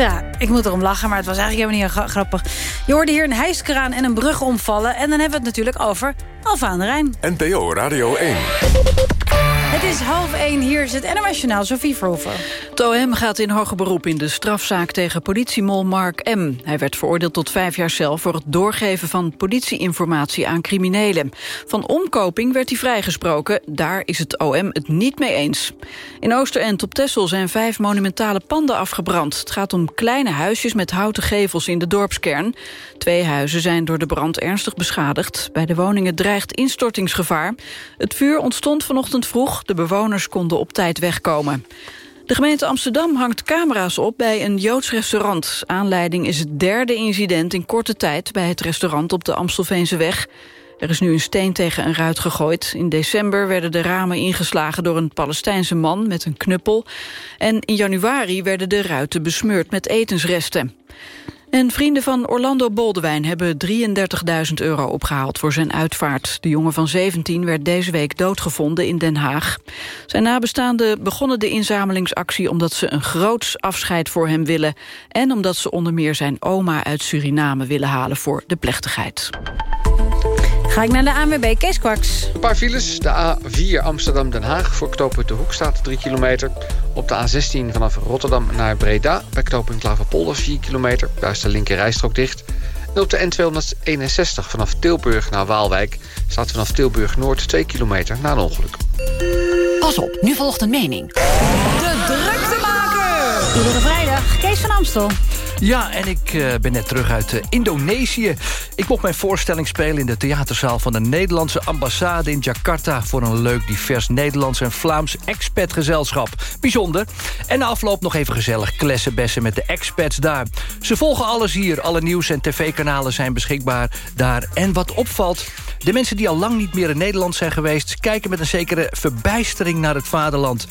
Ja, ik moet erom lachen, maar het was eigenlijk helemaal niet grappig. Je hoorde hier een hijskraan en een brug omvallen. En dan hebben we het natuurlijk over Alfa aan de Rijn. NPO Radio 1. Het is half één, hier is het NOS Sophie Verhoeven. Het OM gaat in hoger beroep in de strafzaak tegen politiemol Mark M. Hij werd veroordeeld tot vijf jaar cel voor het doorgeven van politieinformatie aan criminelen. Van omkoping werd hij vrijgesproken, daar is het OM het niet mee eens. In Oosterend op Texel zijn vijf monumentale panden afgebrand. Het gaat om kleine huisjes met houten gevels in de dorpskern. Twee huizen zijn door de brand ernstig beschadigd. Bij de woningen dreigt instortingsgevaar. Het vuur ontstond vanochtend vroeg de bewoners konden op tijd wegkomen. De gemeente Amsterdam hangt camera's op bij een Joods restaurant. Aanleiding is het derde incident in korte tijd... bij het restaurant op de Amstelveense weg. Er is nu een steen tegen een ruit gegooid. In december werden de ramen ingeslagen door een Palestijnse man met een knuppel. En in januari werden de ruiten besmeurd met etensresten. En vrienden van Orlando Boldewijn hebben 33.000 euro opgehaald voor zijn uitvaart. De jongen van 17 werd deze week doodgevonden in Den Haag. Zijn nabestaanden begonnen de inzamelingsactie omdat ze een groots afscheid voor hem willen. En omdat ze onder meer zijn oma uit Suriname willen halen voor de plechtigheid. Ga ik naar de ANWB, Kees Kwaks. Een paar files. De A4 Amsterdam-Den Haag voor knooppunt De Hoek staat 3 kilometer. Op de A16 vanaf Rotterdam naar Breda bij knooppunt Klaverpolder 4 kilometer. Daar is de linker rijstrook dicht. En op de N261 vanaf Tilburg naar Waalwijk... staat vanaf Tilburg Noord 2 kilometer na een ongeluk. Pas op, nu volgt een mening. De druktemaker! Iedere Kees van Amstel. Ja, en ik uh, ben net terug uit uh, Indonesië. Ik mocht mijn voorstelling spelen in de theaterzaal... van de Nederlandse ambassade in Jakarta... voor een leuk, divers Nederlands en Vlaams expatgezelschap. Bijzonder. En na afloop nog even gezellig klessenbessen met de expats daar. Ze volgen alles hier. Alle nieuws- en tv-kanalen zijn beschikbaar daar. En wat opvalt... De mensen die al lang niet meer in Nederland zijn geweest... kijken met een zekere verbijstering naar het vaderland.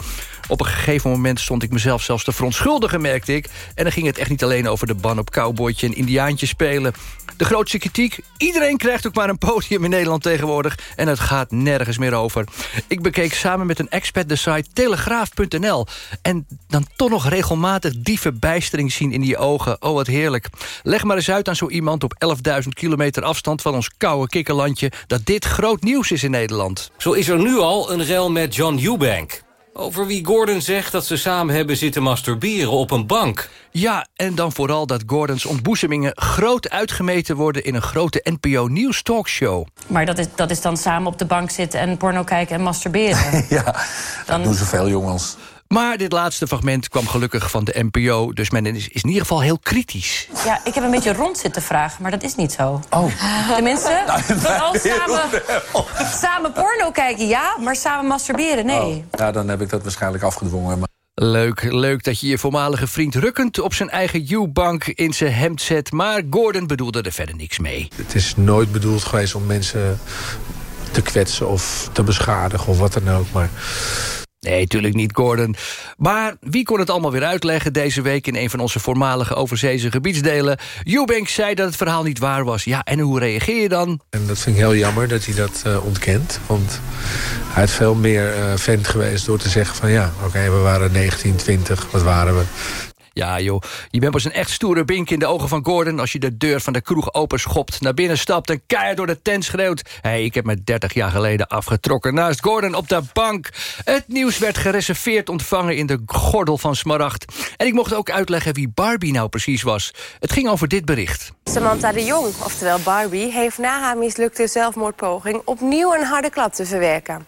Op een gegeven moment stond ik mezelf zelfs te verontschuldigen, merkte ik. En dan ging het echt niet alleen over de ban op cowboytje en indiaantje spelen. De grootste kritiek, iedereen krijgt ook maar een podium in Nederland tegenwoordig... en het gaat nergens meer over. Ik bekeek samen met een expert de site telegraaf.nl... en dan toch nog regelmatig die verbijstering zien in die ogen. Oh, wat heerlijk. Leg maar eens uit aan zo iemand op 11.000 kilometer afstand... van ons koude kikkerlandje dat dit groot nieuws is in Nederland. Zo is er nu al een rel met John Eubank... Over wie Gordon zegt dat ze samen hebben zitten masturberen op een bank. Ja, en dan vooral dat Gordons ontboezemingen groot uitgemeten worden... in een grote NPO Nieuws talkshow. Maar dat is, dat is dan samen op de bank zitten en porno kijken en masturberen? ja, dat doen zoveel jongens. Maar dit laatste fragment kwam gelukkig van de NPO... dus men is, is in ieder geval heel kritisch. Ja, ik heb een beetje rond zitten vragen, maar dat is niet zo. Oh. Tenminste, vooral samen, samen porno kijken, ja, maar samen masturberen, nee. Oh. Ja, dan heb ik dat waarschijnlijk afgedwongen. Maar... Leuk, leuk dat je je voormalige vriend rukkend op zijn eigen U-bank in zijn hemd zet. Maar Gordon bedoelde er verder niks mee. Het is nooit bedoeld geweest om mensen te kwetsen of te beschadigen of wat dan ook. Maar Nee, natuurlijk niet, Gordon. Maar wie kon het allemaal weer uitleggen deze week... in een van onze voormalige overzeese gebiedsdelen? Eubank zei dat het verhaal niet waar was. Ja, en hoe reageer je dan? En dat vind ik heel jammer dat hij dat uh, ontkent. Want hij is veel meer uh, vent geweest door te zeggen van... ja, oké, we waren 19, 20, wat waren we? Ja joh, je bent pas een echt stoere bink in de ogen van Gordon... als je de deur van de kroeg openschopt, naar binnen stapt... en keihard door de tent schreeuwt. Hé, hey, ik heb me 30 jaar geleden afgetrokken naast Gordon op de bank. Het nieuws werd gereserveerd ontvangen in de gordel van Smaragd. En ik mocht ook uitleggen wie Barbie nou precies was. Het ging over dit bericht. Samantha de Jong, oftewel Barbie... heeft na haar mislukte zelfmoordpoging opnieuw een harde klap te verwerken.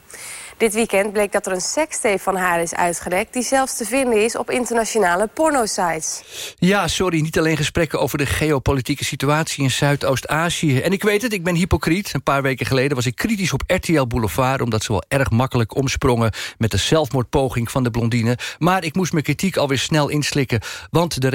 Dit weekend bleek dat er een sekstape van haar is uitgelekt... die zelfs te vinden is op internationale pornosites. Ja, sorry, niet alleen gesprekken over de geopolitieke situatie in Zuidoost-Azië. En ik weet het, ik ben hypocriet. Een paar weken geleden was ik kritisch op RTL Boulevard... omdat ze wel erg makkelijk omsprongen met de zelfmoordpoging van de blondine. Maar ik moest mijn kritiek alweer snel inslikken. Want de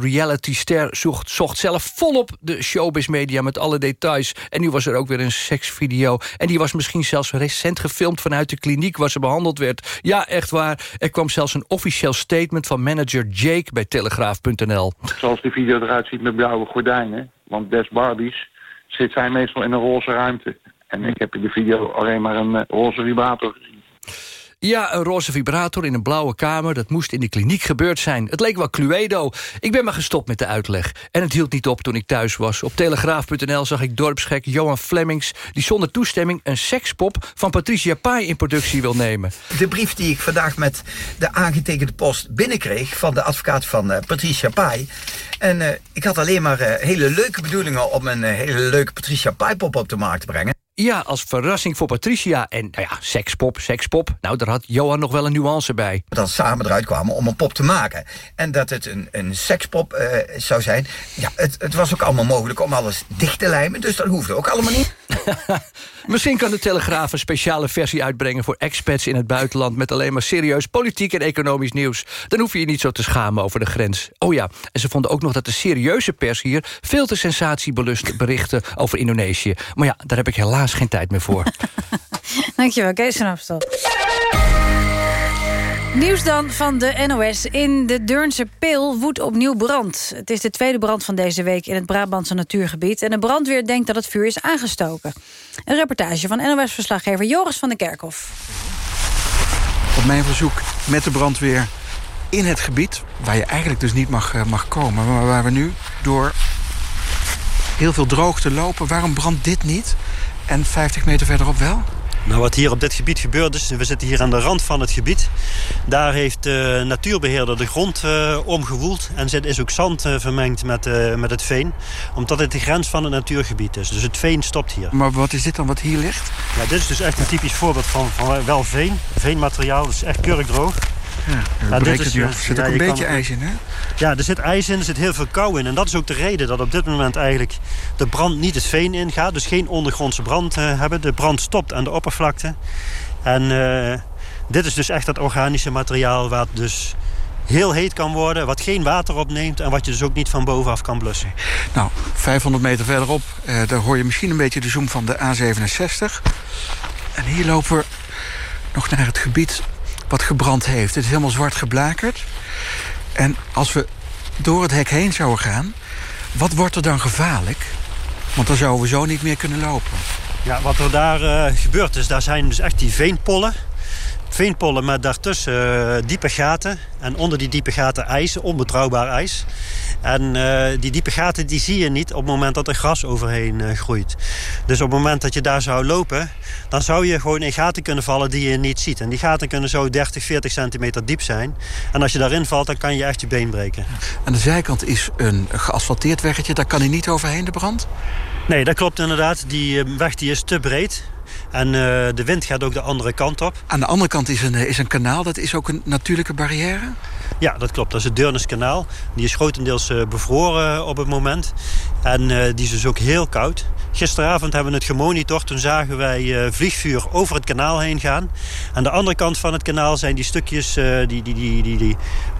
realityster zocht, zocht zelf volop de showbiz-media met alle details. En nu was er ook weer een seksvideo. En die was misschien zelfs recent gefilmd vanuit de kliniek waar ze behandeld werd. Ja, echt waar. Er kwam zelfs een officieel statement van manager Jake bij Telegraaf.nl. Zoals die video eruit ziet met blauwe gordijnen. Want des Barbies zit zij meestal in een roze ruimte. En ik heb in de video alleen maar een uh, roze vibrator gezien. Ja, een roze vibrator in een blauwe kamer. Dat moest in de kliniek gebeurd zijn. Het leek wel Cluedo. Ik ben maar gestopt met de uitleg. En het hield niet op toen ik thuis was. Op telegraaf.nl zag ik dorpsgek Johan Flemings... die zonder toestemming een sekspop van Patricia Pai in productie wil nemen. De brief die ik vandaag met de aangetekende post binnenkreeg... van de advocaat van uh, Patricia Pai... En uh, ik had alleen maar uh, hele leuke bedoelingen om een hele leuke Patricia Pai pop op de markt te brengen. Ja, als verrassing voor Patricia. En nou ja, sekspop, sekspop. Nou, daar had Johan nog wel een nuance bij. Dat samen eruit kwamen om een pop te maken. En dat het een, een sekspop uh, zou zijn. Ja, het, het was ook allemaal mogelijk om alles dicht te lijmen. Dus dat hoefde ook allemaal niet. Misschien kan de Telegraaf een speciale versie uitbrengen... voor expats in het buitenland... met alleen maar serieus politiek en economisch nieuws. Dan hoef je je niet zo te schamen over de grens. Oh ja, en ze vonden ook nog dat de serieuze pers hier... veel te sensatiebelust berichten over Indonesië. Maar ja, daar heb ik helaas geen tijd meer voor. Dankjewel, Kees van Afstel. Nieuws dan van de NOS. In de Deurnse Peel woedt opnieuw brand. Het is de tweede brand van deze week in het Brabantse natuurgebied... en de brandweer denkt dat het vuur is aangestoken. Een reportage van NOS-verslaggever Joris van den Kerkhof. Op mijn verzoek met de brandweer in het gebied... waar je eigenlijk dus niet mag, uh, mag komen... maar waar we nu door heel veel droogte lopen. Waarom brandt dit niet en 50 meter verderop wel? Nou, wat hier op dit gebied gebeurd is, we zitten hier aan de rand van het gebied. Daar heeft de natuurbeheerder de grond uh, omgewoeld. En er is ook zand uh, vermengd met, uh, met het veen. Omdat het de grens van het natuurgebied is. Dus het veen stopt hier. Maar wat is dit dan wat hier ligt? Ja, dit is dus echt een typisch voorbeeld van, van wel veen. Veenmateriaal, dat is echt kurkdroog. Ja, dit is, er zit ja, ook een beetje ijs in, hè? Ja, er zit ijs in, er zit heel veel kou in. En dat is ook de reden dat op dit moment eigenlijk de brand niet het veen ingaat. Dus geen ondergrondse brand uh, hebben. De brand stopt aan de oppervlakte. En uh, dit is dus echt dat organische materiaal wat dus heel heet kan worden, wat geen water opneemt... en wat je dus ook niet van bovenaf kan blussen. Nou, 500 meter verderop, uh, daar hoor je misschien een beetje de zoom van de A67. En hier lopen we nog naar het gebied wat gebrand heeft. Het is helemaal zwart geblakerd. En als we door het hek heen zouden gaan... wat wordt er dan gevaarlijk? Want dan zouden we zo niet meer kunnen lopen. Ja, wat er daar uh, gebeurt is, daar zijn dus echt die veenpollen veenpollen met daartussen uh, diepe gaten. En onder die diepe gaten ijs, onbetrouwbaar ijs. En uh, die diepe gaten die zie je niet op het moment dat er gras overheen uh, groeit. Dus op het moment dat je daar zou lopen... dan zou je gewoon in gaten kunnen vallen die je niet ziet. En die gaten kunnen zo 30, 40 centimeter diep zijn. En als je daarin valt, dan kan je echt je been breken. Aan de zijkant is een geasfalteerd weggetje. Daar kan hij niet overheen, de brand? Nee, dat klopt inderdaad. Die weg die is te breed. En uh, de wind gaat ook de andere kant op. Aan de andere kant is een, is een kanaal. Dat is ook een natuurlijke barrière? Ja, dat klopt. Dat is het Deurniskanaal. Die is grotendeels uh, bevroren op het moment. En uh, die is dus ook heel koud. Gisteravond hebben we het gemonitord. Toen zagen wij vliegvuur over het kanaal heen gaan. Aan de andere kant van het kanaal zijn die stukjes, die, die, die, die,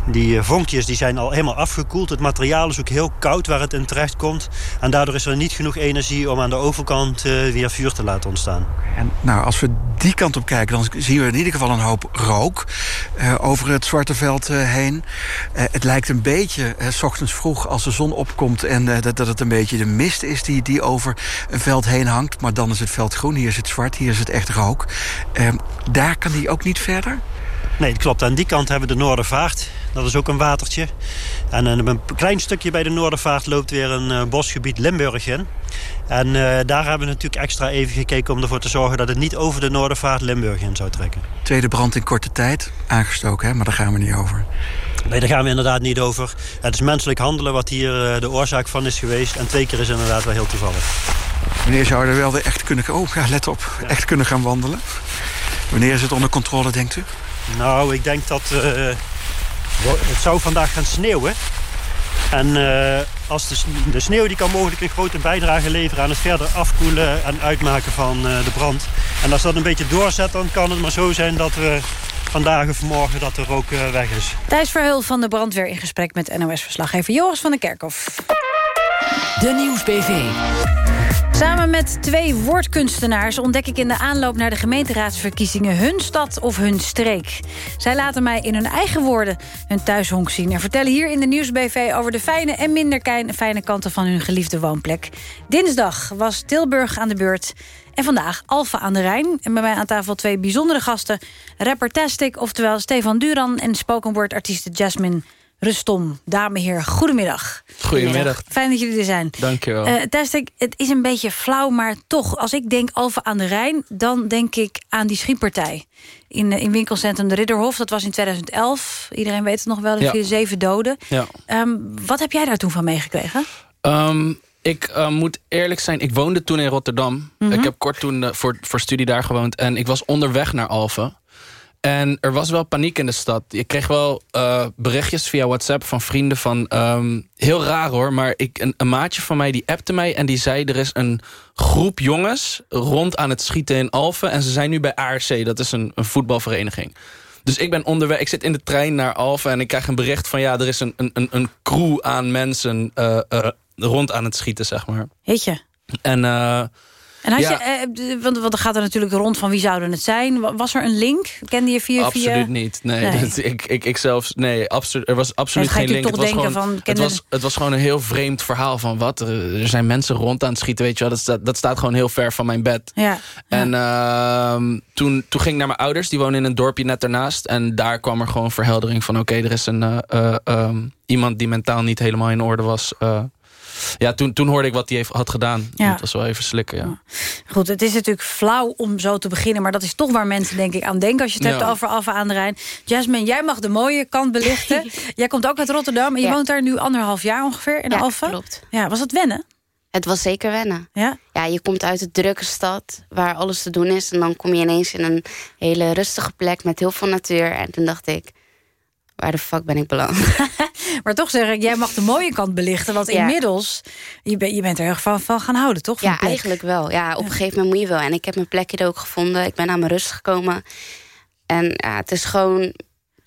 die, die vonkjes, die zijn al helemaal afgekoeld. Het materiaal is ook heel koud waar het in terecht komt. En daardoor is er niet genoeg energie om aan de overkant weer vuur te laten ontstaan. En nou, als we die kant op kijken, dan zien we in ieder geval een hoop rook uh, over het Zwarte Veld heen. Het lijkt een beetje, s ochtends vroeg, als de zon opkomt en dat, dat het een beetje de mist is die, die over een veld heen hangt. Maar dan is het veld groen, hier is het zwart, hier is het echt rook. Ehm, daar kan die ook niet verder? Nee, dat klopt. Aan die kant hebben we de Noordervaart. Dat is ook een watertje. En een klein stukje bij de Noordervaart loopt weer een bosgebied Limburg in. En uh, daar hebben we natuurlijk extra even gekeken om ervoor te zorgen... dat het niet over de Noordervaart Limburg in zou trekken. Tweede brand in korte tijd, aangestoken, hè? maar daar gaan we niet over. Nee, daar gaan we inderdaad niet over. Het is menselijk handelen wat hier de oorzaak van is geweest. En twee keer is inderdaad wel heel toevallig. Wanneer zou er wel weer echt kunnen... Oh, ja, let op. Ja. Echt kunnen gaan wandelen. Wanneer is het onder controle, denkt u? Nou, ik denk dat... Uh, het zou vandaag gaan sneeuwen. En uh, als de, sneeuw die kan mogelijk een grote bijdrage leveren aan het verder afkoelen en uitmaken van uh, de brand. En als dat een beetje doorzet, dan kan het maar zo zijn dat we vandaag of morgen dat er ook weg is. Thijs Verheul van de brandweer in gesprek met NOS-verslaggever Joris van den Kerkhof. De Nieuwsbv. Samen met twee woordkunstenaars ontdek ik in de aanloop naar de gemeenteraadsverkiezingen hun stad of hun streek. Zij laten mij in hun eigen woorden hun thuishonk zien en vertellen hier in de Nieuwsbv over de fijne en minder fijne kanten van hun geliefde woonplek. Dinsdag was Tilburg aan de beurt en vandaag Alfa aan de Rijn. En bij mij aan tafel twee bijzondere gasten. Rapper Tastic, oftewel Stefan Duran... en spoken word artieste Jasmine Rustom. Dame, heer, goedemiddag. Goedemiddag. Fijn dat jullie er zijn. Dankjewel. Uh, het is een beetje flauw, maar toch... als ik denk Alfa aan de Rijn, dan denk ik aan die schietpartij... in, in winkelcentrum De Ridderhof. Dat was in 2011. Iedereen weet het nog wel, er ja. zeven doden. Ja. Um, wat heb jij daar toen van meegekregen? Um, ik uh, moet eerlijk zijn, ik woonde toen in Rotterdam. Mm -hmm. Ik heb kort toen uh, voor, voor studie daar gewoond. En ik was onderweg naar Alphen. En er was wel paniek in de stad. Je kreeg wel uh, berichtjes via WhatsApp van vrienden van... Um, heel raar hoor, maar ik, een, een, maatje van mij die appte mij... en die zei er is een groep jongens rond aan het schieten in Alphen... en ze zijn nu bij ARC, dat is een, een voetbalvereniging. Dus ik ben onderweg, ik zit in de trein naar Alphen... en ik krijg een bericht van ja, er is een, een, een crew aan mensen... Uh, uh, rond aan het schieten, zeg maar. Heet je? En, en had ja. je, uh, want, want dan gaat er natuurlijk rond van wie zouden het zijn. Was er een link? Kende je via... Absoluut via... niet. Nee, nee. Dat, ik, ik, ik zelfs... Nee, absoluut, er was absoluut geen link. Het was, gewoon, van, het, was, het was gewoon een heel vreemd verhaal van wat. Er, er zijn mensen rond aan het schieten, weet je wel. Dat staat, dat staat gewoon heel ver van mijn bed. Ja. En. Uh, toen, toen ging ik naar mijn ouders. Die wonen in een dorpje net ernaast. En daar kwam er gewoon verheldering van... oké, okay, er is een, uh, um, iemand die mentaal niet helemaal in orde was... Ja, toen, toen hoorde ik wat hij had gedaan. Ja. Dat was wel even slikken, ja. Goed, het is natuurlijk flauw om zo te beginnen... maar dat is toch waar mensen denk ik aan denken... als je het ja. hebt over Alfa aan de Rijn. Jasmine, jij mag de mooie kant belichten. jij komt ook uit Rotterdam en je Ja. woont daar nu anderhalf jaar ongeveer in Ja, Alfa. klopt. Ja, was dat wennen? Het was zeker wennen. Ja? Ja, je komt uit een drukke stad waar alles te doen is. En dan kom je ineens in een hele rustige plek met heel veel natuur. En toen dacht ik, waar de fuck ben ik beland? Maar toch zeg ik, jij mag de mooie kant belichten. Want Ja. inmiddels, je, ben, je bent er erg van, van gaan houden, toch? Van Ja, eigenlijk wel. Ja, op een gegeven moment moet je wel. En ik heb mijn plekje er ook gevonden. Ik ben aan mijn rust gekomen. En ja, het is gewoon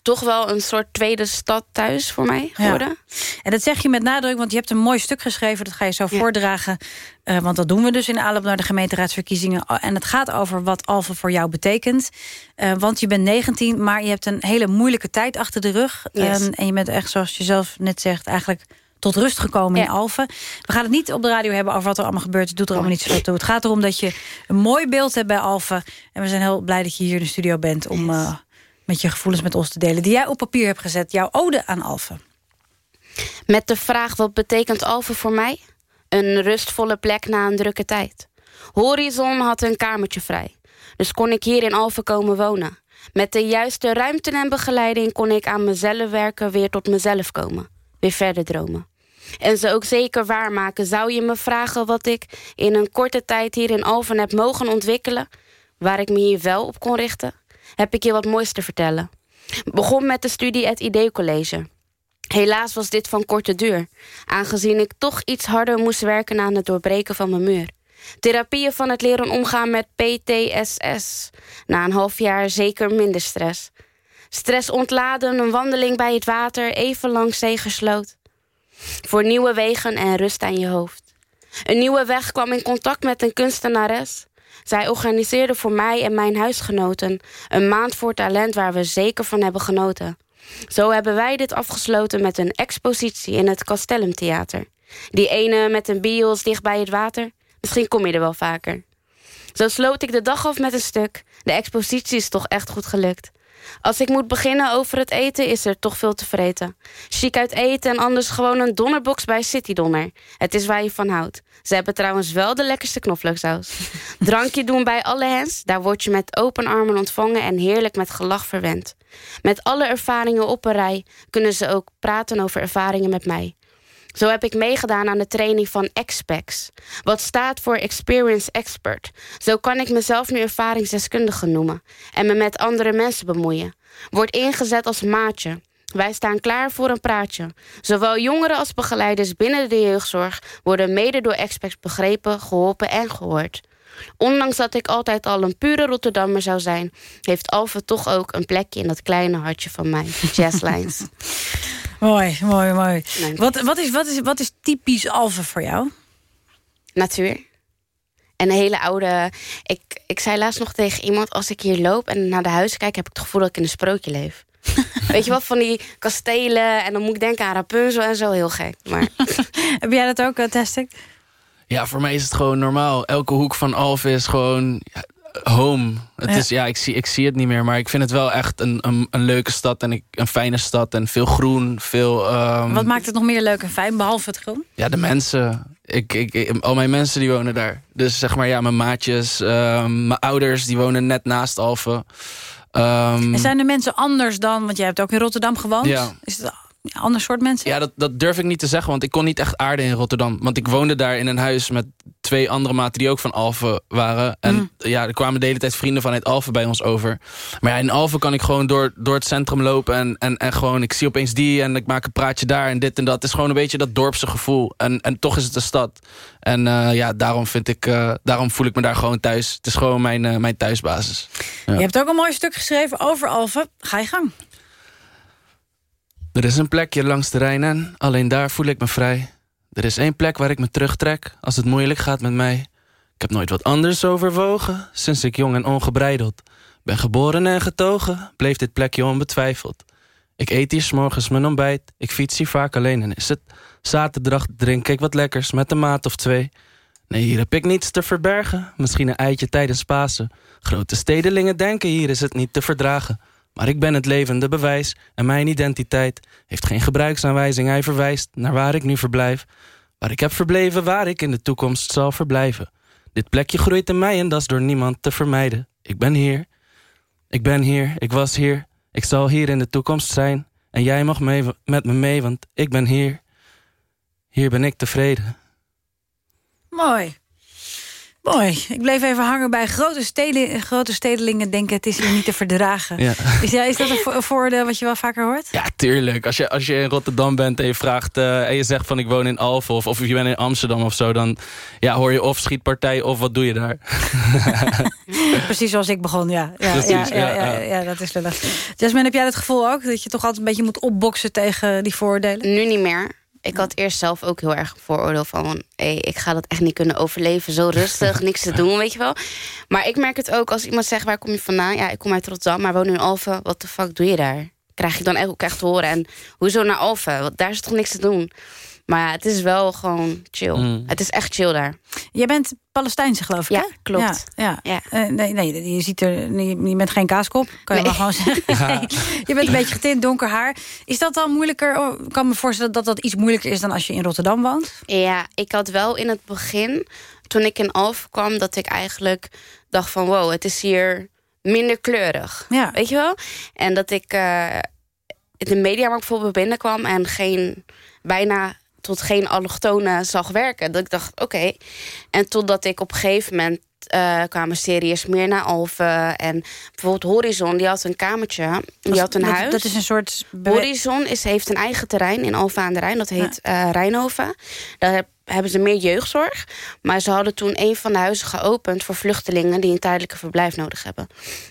toch wel een soort tweede stad thuis voor mij geworden. Ja. En dat zeg je met nadruk, want je hebt een mooi stuk geschreven... dat ga je zo voordragen, eh, want dat doen we dus in aanloop naar de gemeenteraadsverkiezingen. En het gaat over wat Alphen voor jou betekent. Eh, want je bent 19, maar je hebt een hele moeilijke tijd achter de rug. Yes. En, en je bent echt, zoals je zelf net zegt, eigenlijk tot rust gekomen in Alphen. We gaan het niet op de radio hebben over wat er allemaal gebeurt. Het doet er allemaal niet zoveel toe. Het gaat erom dat je een mooi beeld hebt bij Alphen. En we zijn heel blij dat je hier in de studio bent... om eh, met je gevoelens met ons te delen. Die jij op papier hebt gezet. Jouw ode aan Alphen. Met de vraag wat betekent Alphen voor mij? Een rustvolle plek na een drukke tijd. Horizon had een kamertje vrij. Dus kon ik hier in Alphen komen wonen. Met de juiste ruimte en begeleiding kon ik aan mezelf werken, weer tot mezelf komen. Weer verder dromen. En ze ook zeker waarmaken. Zou je me vragen wat ik in een korte tijd hier in Alphen heb mogen ontwikkelen? Waar ik me hier wel op kon richten? Heb ik je wat moois te vertellen. Begon met de studie het ID-college. Helaas was dit van korte duur, aangezien ik toch iets harder moest werken aan het doorbreken van mijn muur. Therapieën van het leren omgaan met PTSS. Na een half jaar zeker minder stress. Stress ontladen, een wandeling bij het water, even langs zee gesloot. Voor nieuwe wegen en rust aan je hoofd. Een nieuwe weg kwam in contact met een kunstenares. Zij organiseerde voor mij en mijn huisgenoten een maand voor talent waar we zeker van hebben genoten. Zo hebben wij dit afgesloten met een expositie in het Castellum Theater. Die ene met een bios dicht bij het water. Misschien kom je er wel vaker. Zo sloot ik de dag af met een stuk. De expositie is toch echt goed gelukt. Als ik moet beginnen over het eten, is er toch veel te vreten. Chic uit eten en anders gewoon een donnerbox bij City Donner. Het is waar je van houdt. Ze hebben trouwens wel de lekkerste knoflooksaus. Drankje doen bij alle hens, daar word je met open armen ontvangen en heerlijk met gelach verwend. Met alle ervaringen op een rij kunnen ze ook praten over ervaringen met mij. Zo heb ik meegedaan aan de training van XPEX. Wat staat voor Experience Expert. Zo kan ik mezelf nu ervaringsdeskundige noemen. En me met andere mensen bemoeien. Word ingezet als maatje. Wij staan klaar voor een praatje. Zowel jongeren als begeleiders binnen de jeugdzorg... worden mede door experts begrepen, geholpen en gehoord. Ondanks dat ik altijd al een pure Rotterdammer zou zijn... heeft Alphen toch ook een plekje in dat kleine hartje van mij. Jazzlines. Mooi, mooi, mooi. Wat, wat, is, wat, is, wat is typisch Alphen voor jou? Natuur. En een hele oude... Ik, ik zei laatst nog tegen iemand... als ik hier loop en naar de huizen kijk... heb ik het gevoel dat ik in een sprookje leef. Weet je wat, van die kastelen... en dan moet ik denken aan Rapunzel en zo, heel gek. Maar... Heb jij dat ook, uh, Testik? Ja, voor mij is het gewoon normaal. Elke hoek van Alphen is gewoon home. Het Ja. Is, ja, ik, zie, ik zie het niet meer, maar ik vind het wel echt een, een, een leuke stad... en ik, een fijne stad en veel groen, veel... ehm, Wat maakt het nog meer leuk en fijn, behalve het groen? Ja, de mensen. Ik, ik, ik- al mijn mensen die wonen daar. Dus zeg maar, ja, mijn maatjes, ehm, mijn ouders, die wonen net naast Alphen. En zijn de mensen anders dan, want jij hebt ook in Rotterdam gewoond. Ja. Is het ander soort mensen? Ja, dat, dat durf ik niet te zeggen, want ik kon niet echt aarden in Rotterdam. Want ik woonde daar in een huis met twee andere maten die ook van Alphen waren. En Mm. ja, er kwamen de hele tijd vrienden vanuit Alphen bij ons over. Maar ja, in Alphen kan ik gewoon door, door het centrum lopen en, en, en gewoon, ik zie opeens die en ik maak een praatje daar en dit en dat. Het is gewoon een beetje dat dorpse gevoel. En, en toch is het een stad. En eh, ja, daarom vind ik, eh, daarom voel ik me daar gewoon thuis. Het is gewoon mijn, eh, mijn thuisbasis. Ja. Je hebt ook een mooi stuk geschreven over Alphen. Ga je gang. Er is een plekje langs de Rijn en alleen daar voel ik me vrij. Er is één plek waar ik me terugtrek als het moeilijk gaat met mij. Ik heb nooit wat anders overwogen sinds ik jong en ongebreideld. Ben geboren en getogen, bleef dit plekje onbetwijfeld. Ik eet hier 's morgens mijn ontbijt, ik fiets hier vaak alleen en is het zaterdag drink ik wat lekkers met een maat of twee. Nee, hier heb ik niets te verbergen, misschien een eitje tijdens Pasen. Grote stedelingen denken hier is het niet te verdragen. Maar ik ben het levende bewijs en mijn identiteit heeft geen gebruiksaanwijzing. Hij verwijst naar waar ik nu verblijf. Waar ik heb verbleven, waar ik in de toekomst zal verblijven. Dit plekje groeit in mij en dat is door niemand te vermijden. Ik ben hier, ik ben hier, ik was hier. Ik zal hier in de toekomst zijn. En jij mag mee, met me mee, want ik ben hier. Hier ben ik tevreden. Mooi. Mooi. Ik bleef even hangen bij grote, steden, grote stedelingen denken... het is hier niet te verdragen. Ja. Is, ja, is dat een, vo- een voordeel wat je wel vaker hoort? Ja, tuurlijk. Als je, als je in Rotterdam bent en je vraagt eh, en je zegt van ik woon in Alphen of, of je bent in Amsterdam of zo, dan ja, hoor je of schietpartij of wat doe je daar. Precies zoals ik begon, ja. Ja, Precies, ja, ja, ja, ja, ja. ja, dat is lullig. Jasmine, heb jij het gevoel ook? Dat je toch altijd een beetje moet opboksen tegen die vooroordelen? Nu niet meer. Ik had eerst zelf ook heel erg vooroordeel van... Hey, ik ga dat echt niet kunnen overleven. Zo rustig, niks te doen, weet je wel. Maar ik merk het ook als iemand zegt... waar kom je vandaan? Ja, ik kom uit Rotterdam, maar woon in Alphen. Wat de fuck doe je daar? Krijg je dan ook echt te horen. En hoezo naar Alphen? Want daar is toch niks te doen? Maar ja, het is wel gewoon chill. Mm. Het is echt chill daar. Jij bent Palestijnse, geloof ik, Ja, hè? klopt. Ja, ja. Eh, nee, nee, je, ziet er, je, bent geen kaaskop, kan je Nee. maar gewoon zeggen. Nee, je bent een beetje getint, donker haar. Is dat dan moeilijker? Oh, Ik kan me voorstellen dat dat iets moeilijker is... dan als je in Rotterdam woont. Ja, ik had wel in het begin, toen ik in Alphen kwam... dat ik eigenlijk dacht van wow, het is hier minder kleurig. Ja. Weet je wel? En dat ik eh in de mediamarkt bijvoorbeeld binnenkwam... en geen, bijna tot geen allochtonen zag werken. Dat ik dacht, oké. En totdat ik op een gegeven moment... eh, kwamen series meer naar Alphen. En bijvoorbeeld Horizon, die had een kamertje. Die had een dat, huis. Dat is een soort... Horizon is, heeft een eigen terrein in Alphen aan de Rijn. Dat heet eh Rijnhoven. Daar heb- hebben ze meer jeugdzorg. Maar ze hadden toen een van de huizen geopend... voor vluchtelingen die een tijdelijke verblijf nodig hebben.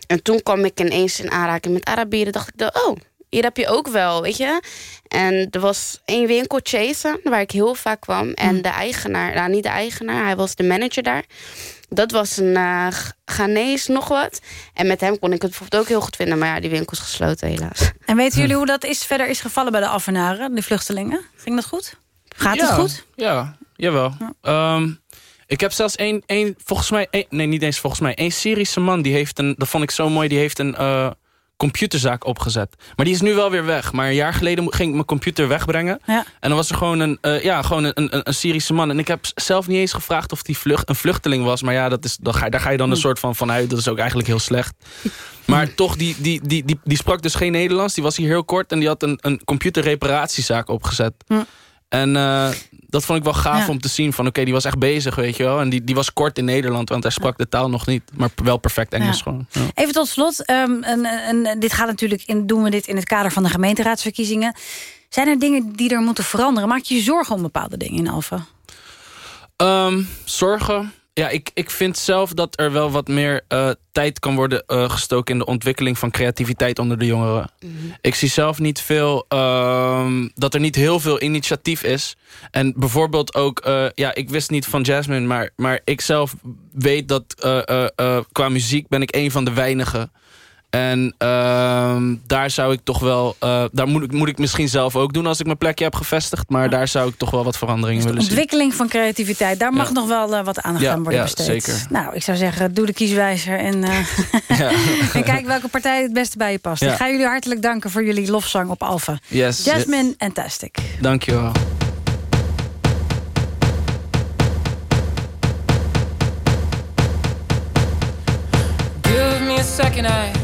En toen kwam ik ineens in aanraking met Arabieren. dacht ik, oh, hier heb je ook wel, weet je. En er was één winkel, Chase, waar ik heel vaak kwam. En de eigenaar, nou niet de eigenaar, hij was de manager daar. Dat was een eh Ghanese nog wat. En met hem kon ik het bijvoorbeeld ook heel goed vinden. Maar ja, die winkel is gesloten helaas. En weten jullie hoe dat is, verder is gevallen bij de Afenaren, de vluchtelingen? Ging dat goed? Gaat het Ja, goed? Ja, jawel. Ehm, ik heb zelfs één, één volgens mij, één- nee niet eens volgens mij, één Syrische man die heeft een, dat vond ik zo mooi, die heeft een eh, computerzaak opgezet. Maar die is nu wel weer weg. Maar een jaar geleden ging ik mijn computer wegbrengen. Ja. En dan was er gewoon een, eh, ja, gewoon een, een, een Syrische man. En ik heb zelf niet eens gevraagd of die vlucht, een vluchteling was. Maar ja, dat is, ga, daar ga je dan een soort van vanuit. Dat is ook eigenlijk heel slecht. Maar toch, die, die, die, die, die sprak dus geen Nederlands. Die was hier heel kort en die had een, een computerreparatiezaak opgezet. En eh, dat vond ik wel gaaf Ja. om te zien. Van oké, die was echt bezig, weet je wel. En die, die was kort in Nederland, want hij sprak de taal nog niet. Maar wel perfect Engels Ja. gewoon. Ja. Even tot slot, ehm, en, en, en dit gaat natuurlijk in, doen we dit in het kader van de gemeenteraadsverkiezingen. Zijn er dingen die er moeten veranderen? Maak je je zorgen om bepaalde dingen in Alphen? Ehm, zorgen. Ja, ik, ik vind zelf dat er wel wat meer uh, tijd kan worden uh, gestoken... in de ontwikkeling van creativiteit onder de jongeren. Mhm. Ik zie zelf niet veel... Uh, dat er niet heel veel initiatief is. En bijvoorbeeld ook... Uh, ja, ik wist niet van Jasmine... maar, maar ik zelf weet dat qua muziek ben ik een van de weinigen... En uh, daar zou ik toch wel... Uh, daar moet ik, moet ik misschien zelf ook doen als ik mijn plekje heb gevestigd. Maar daar zou ik toch wel wat veranderingen dus willen zien. ontwikkeling van creativiteit, daar mag Ja. nog wel uh, wat aandacht Ja, aan worden ja, besteed. zeker. Nou, ik zou zeggen, doe de kieswijzer en, uh, en kijk welke partij het beste bij je past. Ja. Ik ga jullie hartelijk danken voor jullie lofzang op Alfa. Yes. Jasmine en Tastic. Dankjewel. Give me a second, I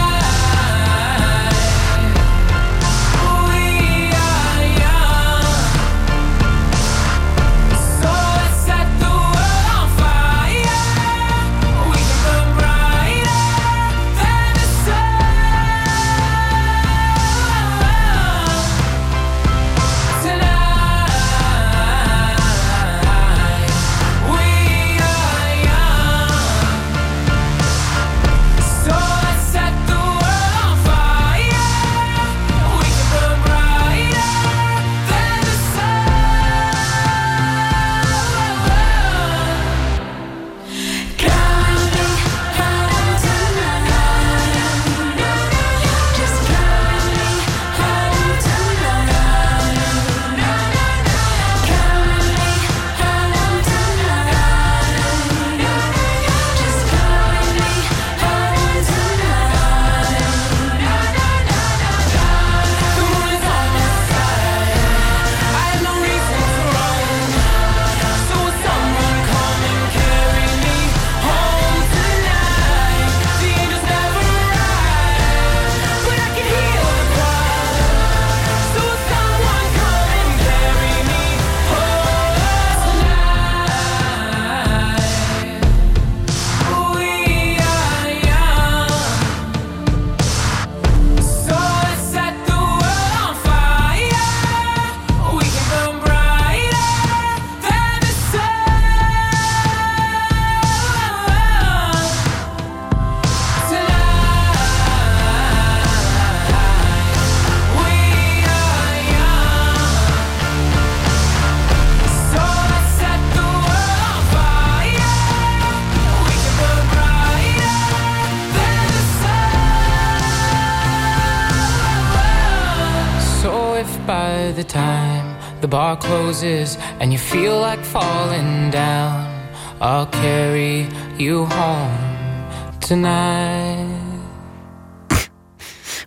Tonight.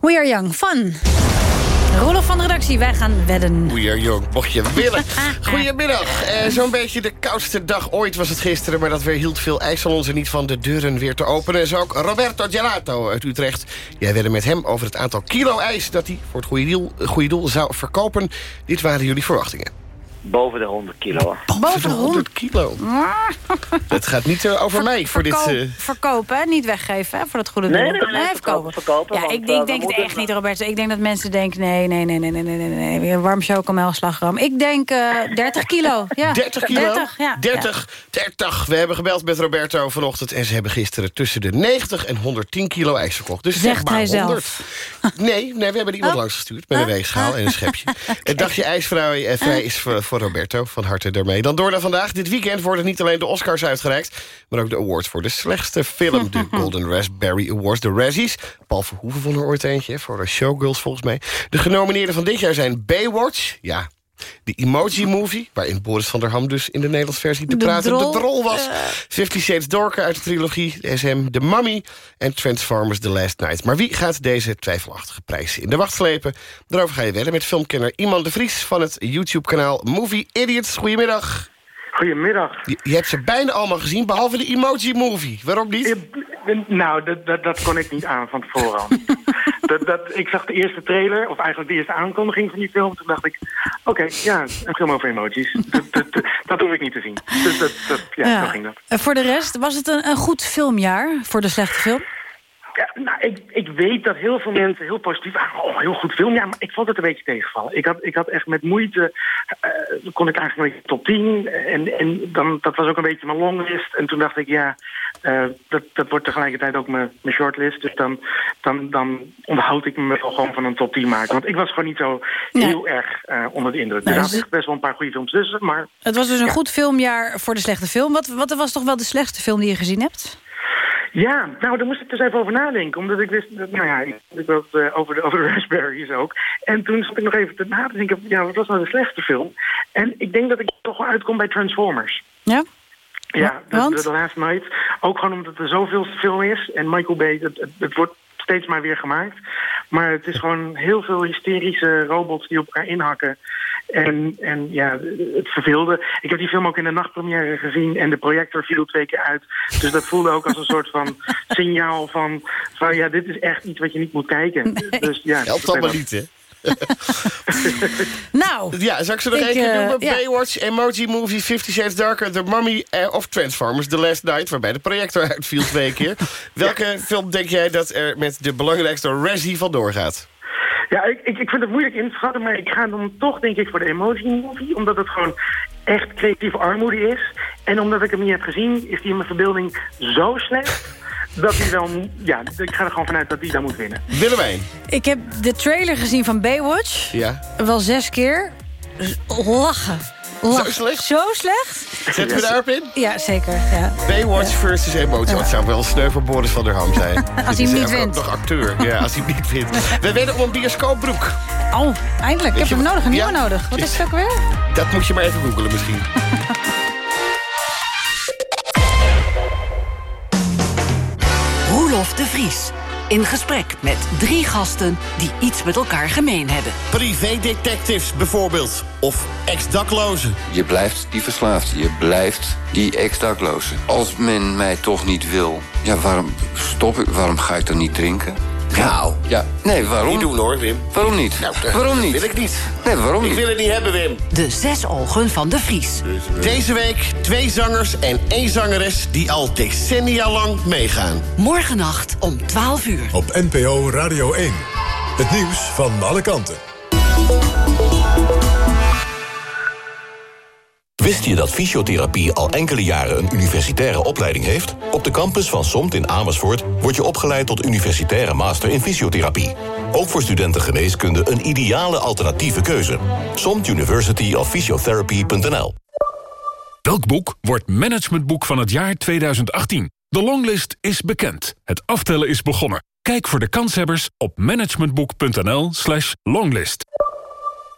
We are young, fun. Rolof van de redactie, wij gaan wedden. We are young, mocht je willen. Goedemiddag. Eh, Zo'n beetje de koudste dag ooit was het gisteren... maar dat weerhield veel IJsselons er niet van de deuren weer te openen. Zo ook Roberto Gelato uit Utrecht. Jij wedde met hem over het aantal kilo ijs... dat hij voor het goede doel, goede doel zou verkopen. Dit waren jullie verwachtingen. Boven de 100 kilo. Boven de 100 kilo. Het gaat niet eh, over mij voor dit... Eh, Verkopen, hè? niet weggeven hè, voor het goede Nee, doel. nee, nee, verkopen, verkopen. verkopen, ja, want, ik, eh, ik denk het moeten- echt niet, Roberto. Ik denk dat mensen denken, nee, nee, nee, nee, nee, nee, nee, nee. Weer warm chocomel, slagroom. Ik denk eh 30 kilo. Ja. 30 kilo? 30, ja. 30, 30. We hebben gebeld met Roberto vanochtend... en ze hebben gisteren tussen de 90 en 110 kilo ijs verkocht. Dus zeg Zegt maar hij 100. zelf. Nee, nee, we hebben iemand Oh. langs gestuurd met een weegschaal en een schepje. Het dagje ijsvrij eh, vrij is voor, voor Roberto. Van harte daarmee. Dan door naar vandaag. Dit weekend worden niet alleen de Oscars uitgereikt... maar ook de awards voor de slechtste film. De Golden Raspberry Awards, de Razzies. Paul Verhoeven vond er ooit eentje, voor de Showgirls volgens mij. De genomineerden van dit jaar zijn Baywatch... ja, De Emoji Movie, waarin Boris van der Ham dus in de Nederlandse versie... de, De pratende drol. drol was. Fifty Shades Darker uit de trilogie, de SM The Mummy... en Transformers The Last Night. Maar wie gaat deze twijfelachtige prijzen in de wacht slepen? Daarover ga je wedden met filmkenner Iman de Vries... van het YouTube-kanaal Movie Idiots. Goedemiddag. Goedemiddag. Je, je hebt ze bijna allemaal gezien, behalve de Emoji Movie. Waarom niet? Nou, dat, dat, dat kon ik niet aan van tevoren dat, dat, ik zag de eerste trailer, of eigenlijk de eerste aankondiging van die film. Toen dacht ik, oké, ja, een film over emojis. dat, dat, dat, dat hoef ik niet te zien. Dus dat, dat, ja, Ja. zo ging dat. En voor de rest, was het een, een goed filmjaar voor de slechte film? Ja, nou, ik, ik weet dat heel veel mensen heel positief waren. Oh, heel goed film. Ja, maar ik vond het een beetje tegenvallen. Ik had, ik had echt met moeite... eh, kon ik eigenlijk een beetje top 10. En, en dan, dat was ook een beetje mijn longlist. En toen dacht ik, ja, eh, dat, dat wordt tegelijkertijd ook mijn, mijn shortlist. Dus dan, dan, dan onthoud ik me gewoon van een top 10 maken. Want ik was gewoon niet zo heel erg eh, onder de indruk. Nee, er zaten best wel een paar goede films tussen, maar... Het was dus een Ja. goed filmjaar voor de slechte film. Wat, wat was toch wel de slechtste film die je gezien hebt? Ja, nou, daar moest ik dus even over nadenken. Omdat ik wist, dat, nou ja, ik had het over, de, over de Raspberries ook. En toen zat ik nog even te na te denken, ja, wat was nou de slechtste film? En ik denk dat ik toch wel uitkom bij Transformers. Ja? Ja, de, de, The Last Night. Ook gewoon omdat er zoveel film is. En Michael Bay, het, het, het wordt steeds maar weer gemaakt. Maar het is gewoon heel veel hysterische robots die op elkaar inhakken. En, en ja, het verveelde. Ik heb die film ook in de nachtpremière gezien en de projector viel twee keer uit. Dus dat voelde ook als een soort van signaal van, van ja, dit is echt iets wat je niet moet kijken. Dus ja, Helpt dat- allemaal niet, hè? Nou, Ja, zal ik ze nog ik, één keer noemen? ja. Baywatch, Emoji Movie, Fifty Shades Darker, The Mummy eh, of Transformers The Last Night... waarbij de projector uitviel twee keer. Welke film denk jij dat er met de belangrijkste Razzie vandoor gaat? Ja, ik, ik, ik vind het moeilijk in te schatten, maar ik ga dan toch denk ik voor de emoji movie. Omdat het gewoon echt creatieve armoede is. En omdat ik hem niet heb gezien, is die in mijn verbeelding zo slecht... dat hij wel, ja, ik ga er gewoon vanuit dat hij dan moet winnen. Willemijn. Ik heb de trailer gezien van Baywatch. Ja. Wel zes keer. Lachen. Zo slecht? Zo slecht? Zetten we daarop in? Ja, zeker. Ja. Baywatch versus Emoji. Dat zou wel sneu voor Boris van der Ham zijn. Als hij niet wint. nog acteur. Ja, als hij niet wint. We wedden om een bioscoopbroek. Oh, eindelijk. Ik heb je- hem nodig. Een nieuwe Ja. nodig. Wat is het ook weer? Dat moet je maar even googelen misschien. Roelof de Vries. In gesprek met drie gasten die iets met elkaar gemeen hebben. Privédetectives bijvoorbeeld. Of ex-daklozen. Je blijft die verslaafde, je blijft die ex-dakloze. Als men mij toch niet wil, ja, waarom stop ik? Waarom ga ik dan niet drinken? Nou, Ja, nee, waarom? niet doen hoor, Wim. Waarom niet? Nou, dat waarom niet? wil ik niet. Nee, waarom Ik niet? wil het niet hebben, Wim. De zes ogen van de Vries. Deze week twee zangers en één zangeres die al decennia lang meegaan. Morgennacht om 12 uur. Op NPO Radio 1. Het nieuws van alle kanten. Wist je dat fysiotherapie al enkele jaren een universitaire opleiding heeft? Op de campus van SOMT in Amersfoort word je opgeleid tot universitaire master in fysiotherapie. Ook voor studenten geneeskunde een ideale alternatieve keuze. SOMT University of Physiotherapy.nl Welk boek wordt managementboek van het jaar 2018? De longlist is bekend. Het aftellen is begonnen. Kijk voor de kanshebbers op managementboek.nl slash longlist.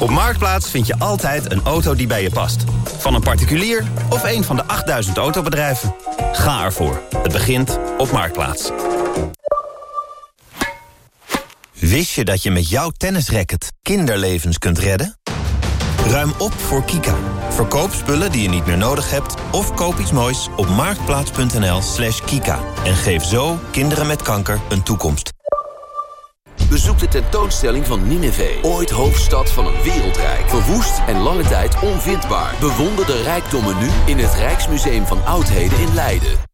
Op Marktplaats vind je altijd een auto die bij je past. Van een particulier of een van de 8000 autobedrijven. Ga ervoor. Het begint op Marktplaats. Wist je dat je met jouw tennisracket kinderlevens kunt redden? Ruim op voor Kika. Verkoop spullen die je niet meer nodig hebt... of koop iets moois op marktplaats.nl slash kika. En geef zo kinderen met kanker een toekomst. Bezoek de tentoonstelling van Nineveh, ooit hoofdstad van een wereldrijk. Verwoest en lange tijd onvindbaar. Bewonder de rijkdommen nu in het Rijksmuseum van Oudheden in Leiden.